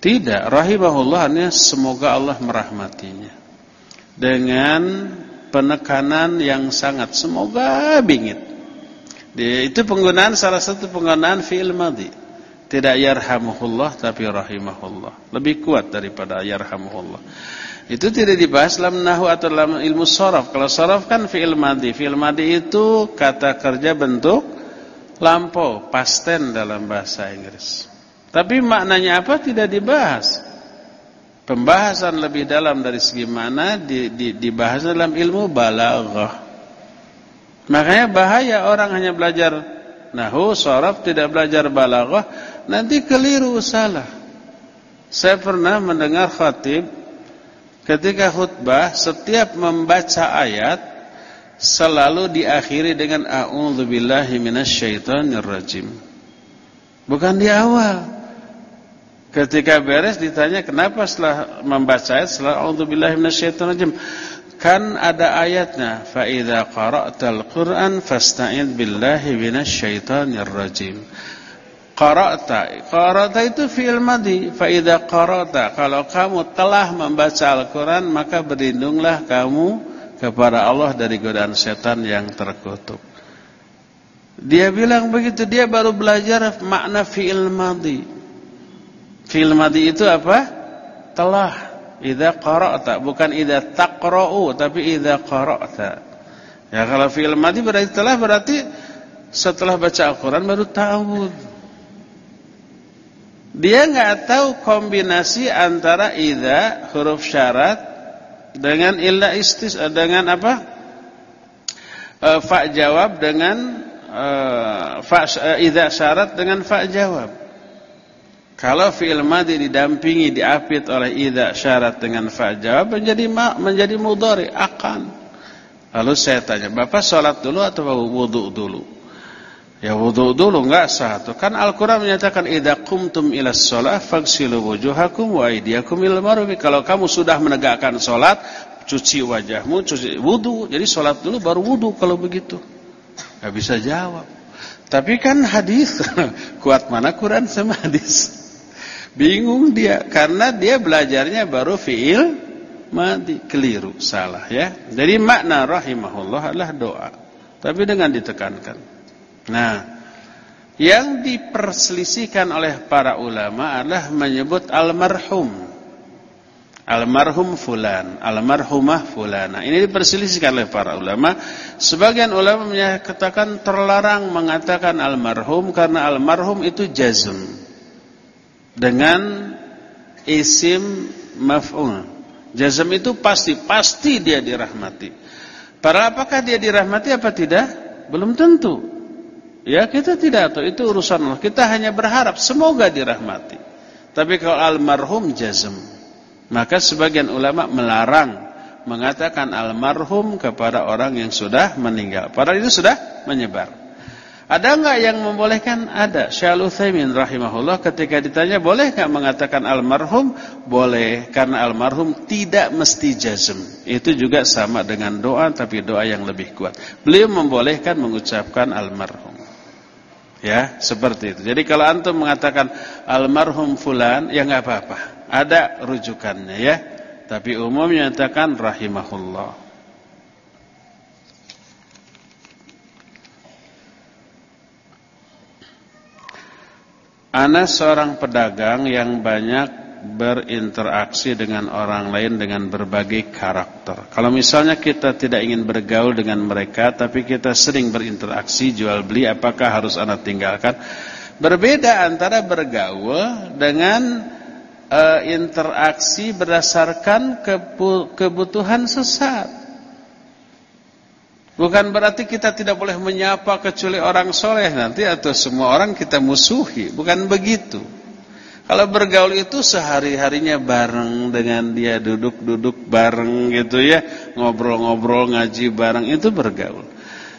Tidak, rahimahullah hanya semoga Allah merahmatinya. Dengan penekanan yang sangat semoga bingit. Itu penggunaan salah satu penggunaan fi'il madhi. Tidak yarhamuhullah tapi rahimahullah. Lebih kuat daripada yarhamuhullah. Itu tidak dibahas dalam nahu atau dalam ilmu sorof. Kalau sorof kan fi'il madi. Fi'il madi itu kata kerja bentuk lampau, pasten dalam bahasa Inggris. Tapi maknanya apa tidak dibahas. Pembahasan lebih dalam dari segi mana di, di, dibahas dalam ilmu balaghah. Makanya bahaya orang hanya belajar nahu, sorof, tidak belajar balaghah, nanti keliru salah. Saya pernah mendengar khatib Ketika khutbah setiap membaca ayat selalu diakhiri dengan a'udzubillahi minasyaitonirrajim. Bukan di awal. Ketika beres ditanya kenapa setelah membaca ayat setelah a'udzubillahi minasyaitonirrajim? Kan ada ayatnya fa idza qara'tal Qur'an fasta'id billahi minasyaitonirrajim. Qara'ta. Qara'ta itu fi'il madhi. Fa idza qara'ta, kalau kamu telah membaca Al-Qur'an, maka berlindunglah kamu kepada Allah dari godaan setan yang terkutuk. Dia bilang begitu, dia baru belajar makna fi'il madhi. Fi'il madhi itu apa? Telah. Idza qara'ta, bukan idza taqra'u, tapi idza qara'ta. Ya kalau fi'il madhi berarti telah berarti setelah baca Al-Qur'an baru tahu dia nggak tahu kombinasi antara ida huruf syarat dengan illa istis dengan apa? E, fa jawab dengan e, fa e, ida syarat dengan fa jawab. Kalau fi'il madhi didampingi diapit oleh ida syarat dengan fa jawab menjadi ma, menjadi mudhari akan. Lalu saya tanya, Bapak sholat dulu atau wudu dulu? Ya wudu dulu enggak sah tuh. Kan Al-Qur'an menyatakan idza qumtum ila shalah faghsilu wujuhakum wa aydiyakum ilal marafiq. Kalau kamu sudah menegakkan salat, cuci wajahmu, cuci wudu. Jadi salat dulu baru wudu kalau begitu. Enggak bisa jawab. Tapi kan hadis kuat mana Quran sama hadis. Bingung dia karena dia belajarnya baru fiil mati keliru salah ya. Jadi makna rahimahullah adalah doa. Tapi dengan ditekankan. Nah, yang diperselisihkan oleh para ulama adalah menyebut almarhum. Almarhum fulan, almarhumah fulana. Ini diperselisihkan oleh para ulama. Sebagian ulama menyatakan terlarang mengatakan almarhum karena almarhum itu jazm. Dengan isim maf'ul. Jazm itu pasti, pasti dia dirahmati. Para apakah dia dirahmati apa tidak? Belum tentu. Ya kita tidak tahu itu urusan Allah. Kita hanya berharap semoga dirahmati. Tapi kalau almarhum jazm, maka sebagian ulama melarang mengatakan almarhum kepada orang yang sudah meninggal. Padahal itu sudah menyebar. Ada enggak yang membolehkan? Ada. Syaikhul Utsaimin rahimahullah ketika ditanya boleh enggak mengatakan almarhum? Boleh karena almarhum tidak mesti jazm. Itu juga sama dengan doa tapi doa yang lebih kuat. Beliau membolehkan mengucapkan almarhum. Ya, seperti itu. Jadi kalau antum mengatakan almarhum fulan ya enggak apa-apa. Ada rujukannya ya. Tapi umumnya nyatakan rahimahullah. Ana seorang pedagang yang banyak berinteraksi dengan orang lain dengan berbagai karakter. Kalau misalnya kita tidak ingin bergaul dengan mereka, tapi kita sering berinteraksi jual beli, apakah harus anak tinggalkan? Berbeda antara bergaul dengan uh, interaksi berdasarkan kebutuhan sesat. Bukan berarti kita tidak boleh menyapa kecuali orang soleh nanti atau semua orang kita musuhi. Bukan begitu. Kalau bergaul itu sehari-harinya bareng dengan dia duduk-duduk bareng gitu ya. Ngobrol-ngobrol, ngaji bareng itu bergaul.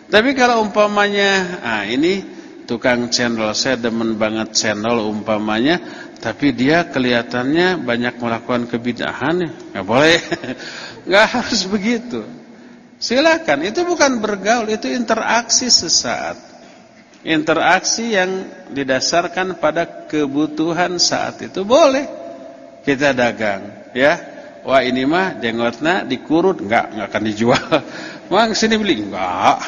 Tapi kalau umpamanya, ah ini tukang cendol, saya demen banget cendol umpamanya. Tapi dia kelihatannya banyak melakukan kebidahan ya. Gak boleh. Gak harus begitu. Silakan, itu bukan bergaul, itu interaksi sesaat. Interaksi yang didasarkan pada kebutuhan saat itu boleh kita dagang, ya. Wah ini mah jenggotnya dikurut, enggak, enggak akan dijual. Mang sini beli, enggak.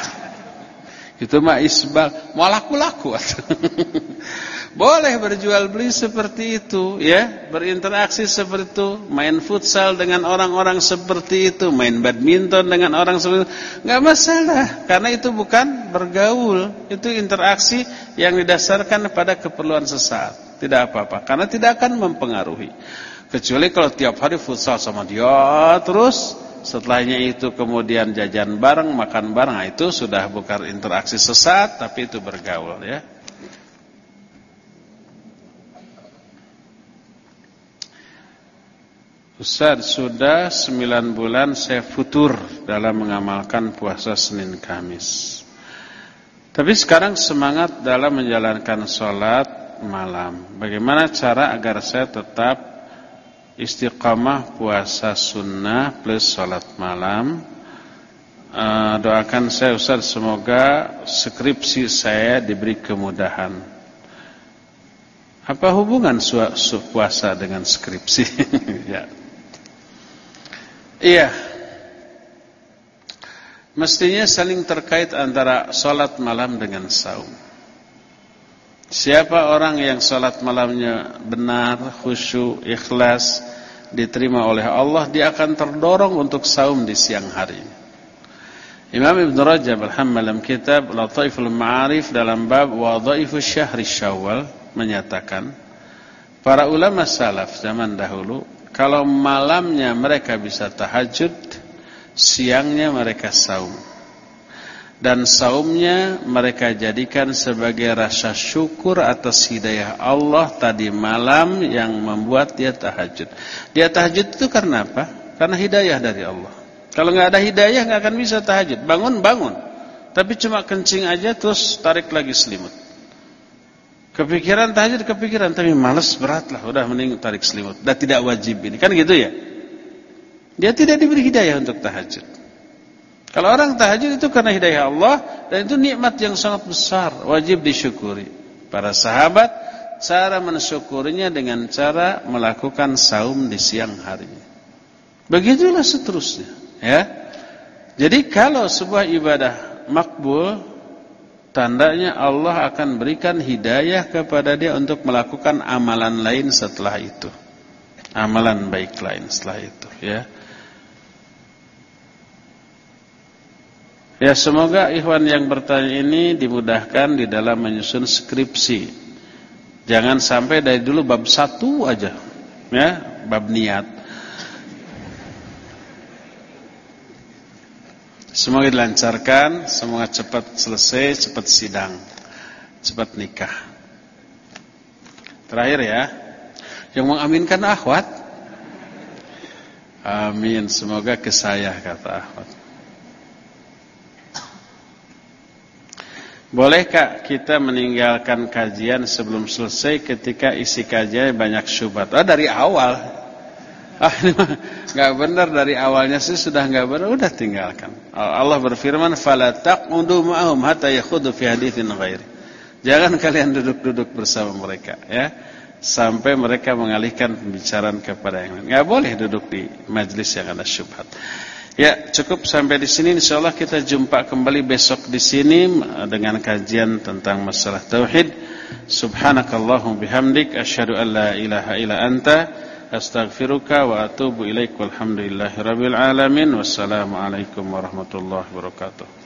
Itu mah isbal, mau laku-laku. Boleh berjual beli seperti itu, ya, berinteraksi seperti itu, main futsal dengan orang-orang seperti itu, main badminton dengan orang seperti itu, nggak masalah, karena itu bukan bergaul, itu interaksi yang didasarkan pada keperluan sesaat, tidak apa-apa, karena tidak akan mempengaruhi. Kecuali kalau tiap hari futsal sama dia terus, setelahnya itu kemudian jajan bareng, makan bareng, nah itu sudah bukan interaksi sesaat, tapi itu bergaul, ya. Ustaz sudah 9 bulan saya futur dalam mengamalkan puasa Senin Kamis. Tapi sekarang semangat dalam menjalankan sholat malam. Bagaimana cara agar saya tetap istiqamah puasa sunnah plus sholat malam? Uh, Doakan saya Ustaz semoga skripsi saya diberi kemudahan. Apa hubungan puasa dengan skripsi? ya Iya. Mestinya saling terkait antara sholat malam dengan saum. Siapa orang yang sholat malamnya benar, khusyuk, ikhlas, diterima oleh Allah, dia akan terdorong untuk saum di siang hari. Imam Ibn Rajab dalam kitab Lataiful Ma'arif dalam bab Wadhaifus Syahri Syawal menyatakan para ulama salaf zaman dahulu kalau malamnya mereka bisa tahajud, siangnya mereka saum. Dan saumnya mereka jadikan sebagai rasa syukur atas hidayah Allah tadi malam yang membuat dia tahajud. Dia tahajud itu karena apa? Karena hidayah dari Allah. Kalau nggak ada hidayah nggak akan bisa tahajud. Bangun bangun, tapi cuma kencing aja terus tarik lagi selimut. Kepikiran tahajud kepikiran tapi malas berat lah udah mending tarik selimut. Dah tidak wajib ini kan gitu ya. Dia tidak diberi hidayah untuk tahajud. Kalau orang tahajud itu karena hidayah Allah dan itu nikmat yang sangat besar, wajib disyukuri. Para sahabat cara mensyukurinya dengan cara melakukan saum di siang hari. Begitulah seterusnya, ya. Jadi kalau sebuah ibadah makbul tandanya Allah akan berikan hidayah kepada dia untuk melakukan amalan lain setelah itu. Amalan baik lain setelah itu, ya. Ya semoga ikhwan yang bertanya ini dimudahkan di dalam menyusun skripsi. Jangan sampai dari dulu bab satu aja, ya, bab niat. Semoga dilancarkan, semoga cepat selesai, cepat sidang, cepat nikah. Terakhir ya, yang mengaminkan akhwat. Amin, semoga ke saya kata akhwat. Bolehkah kita meninggalkan kajian sebelum selesai ketika isi kajian banyak syubhat? Oh, dari awal. Ah, ini enggak benar dari awalnya sih sudah enggak benar, udah tinggalkan. Allah berfirman, "Fala taqudu ma'hum hatta yakhudu fi haditsin ghairi." Jangan kalian duduk-duduk bersama mereka, ya. Sampai mereka mengalihkan pembicaraan kepada yang lain. Enggak boleh duduk di majlis yang ada syubhat. Ya, cukup sampai di sini insyaallah kita jumpa kembali besok di sini dengan kajian tentang masalah tauhid. Subhanakallahum bihamdik asyhadu an la ilaha illa anta astaghfiruka wa atubu ilaik walhamdulillahirabbil alamin wassalamu alaikum warahmatullahi wabarakatuh.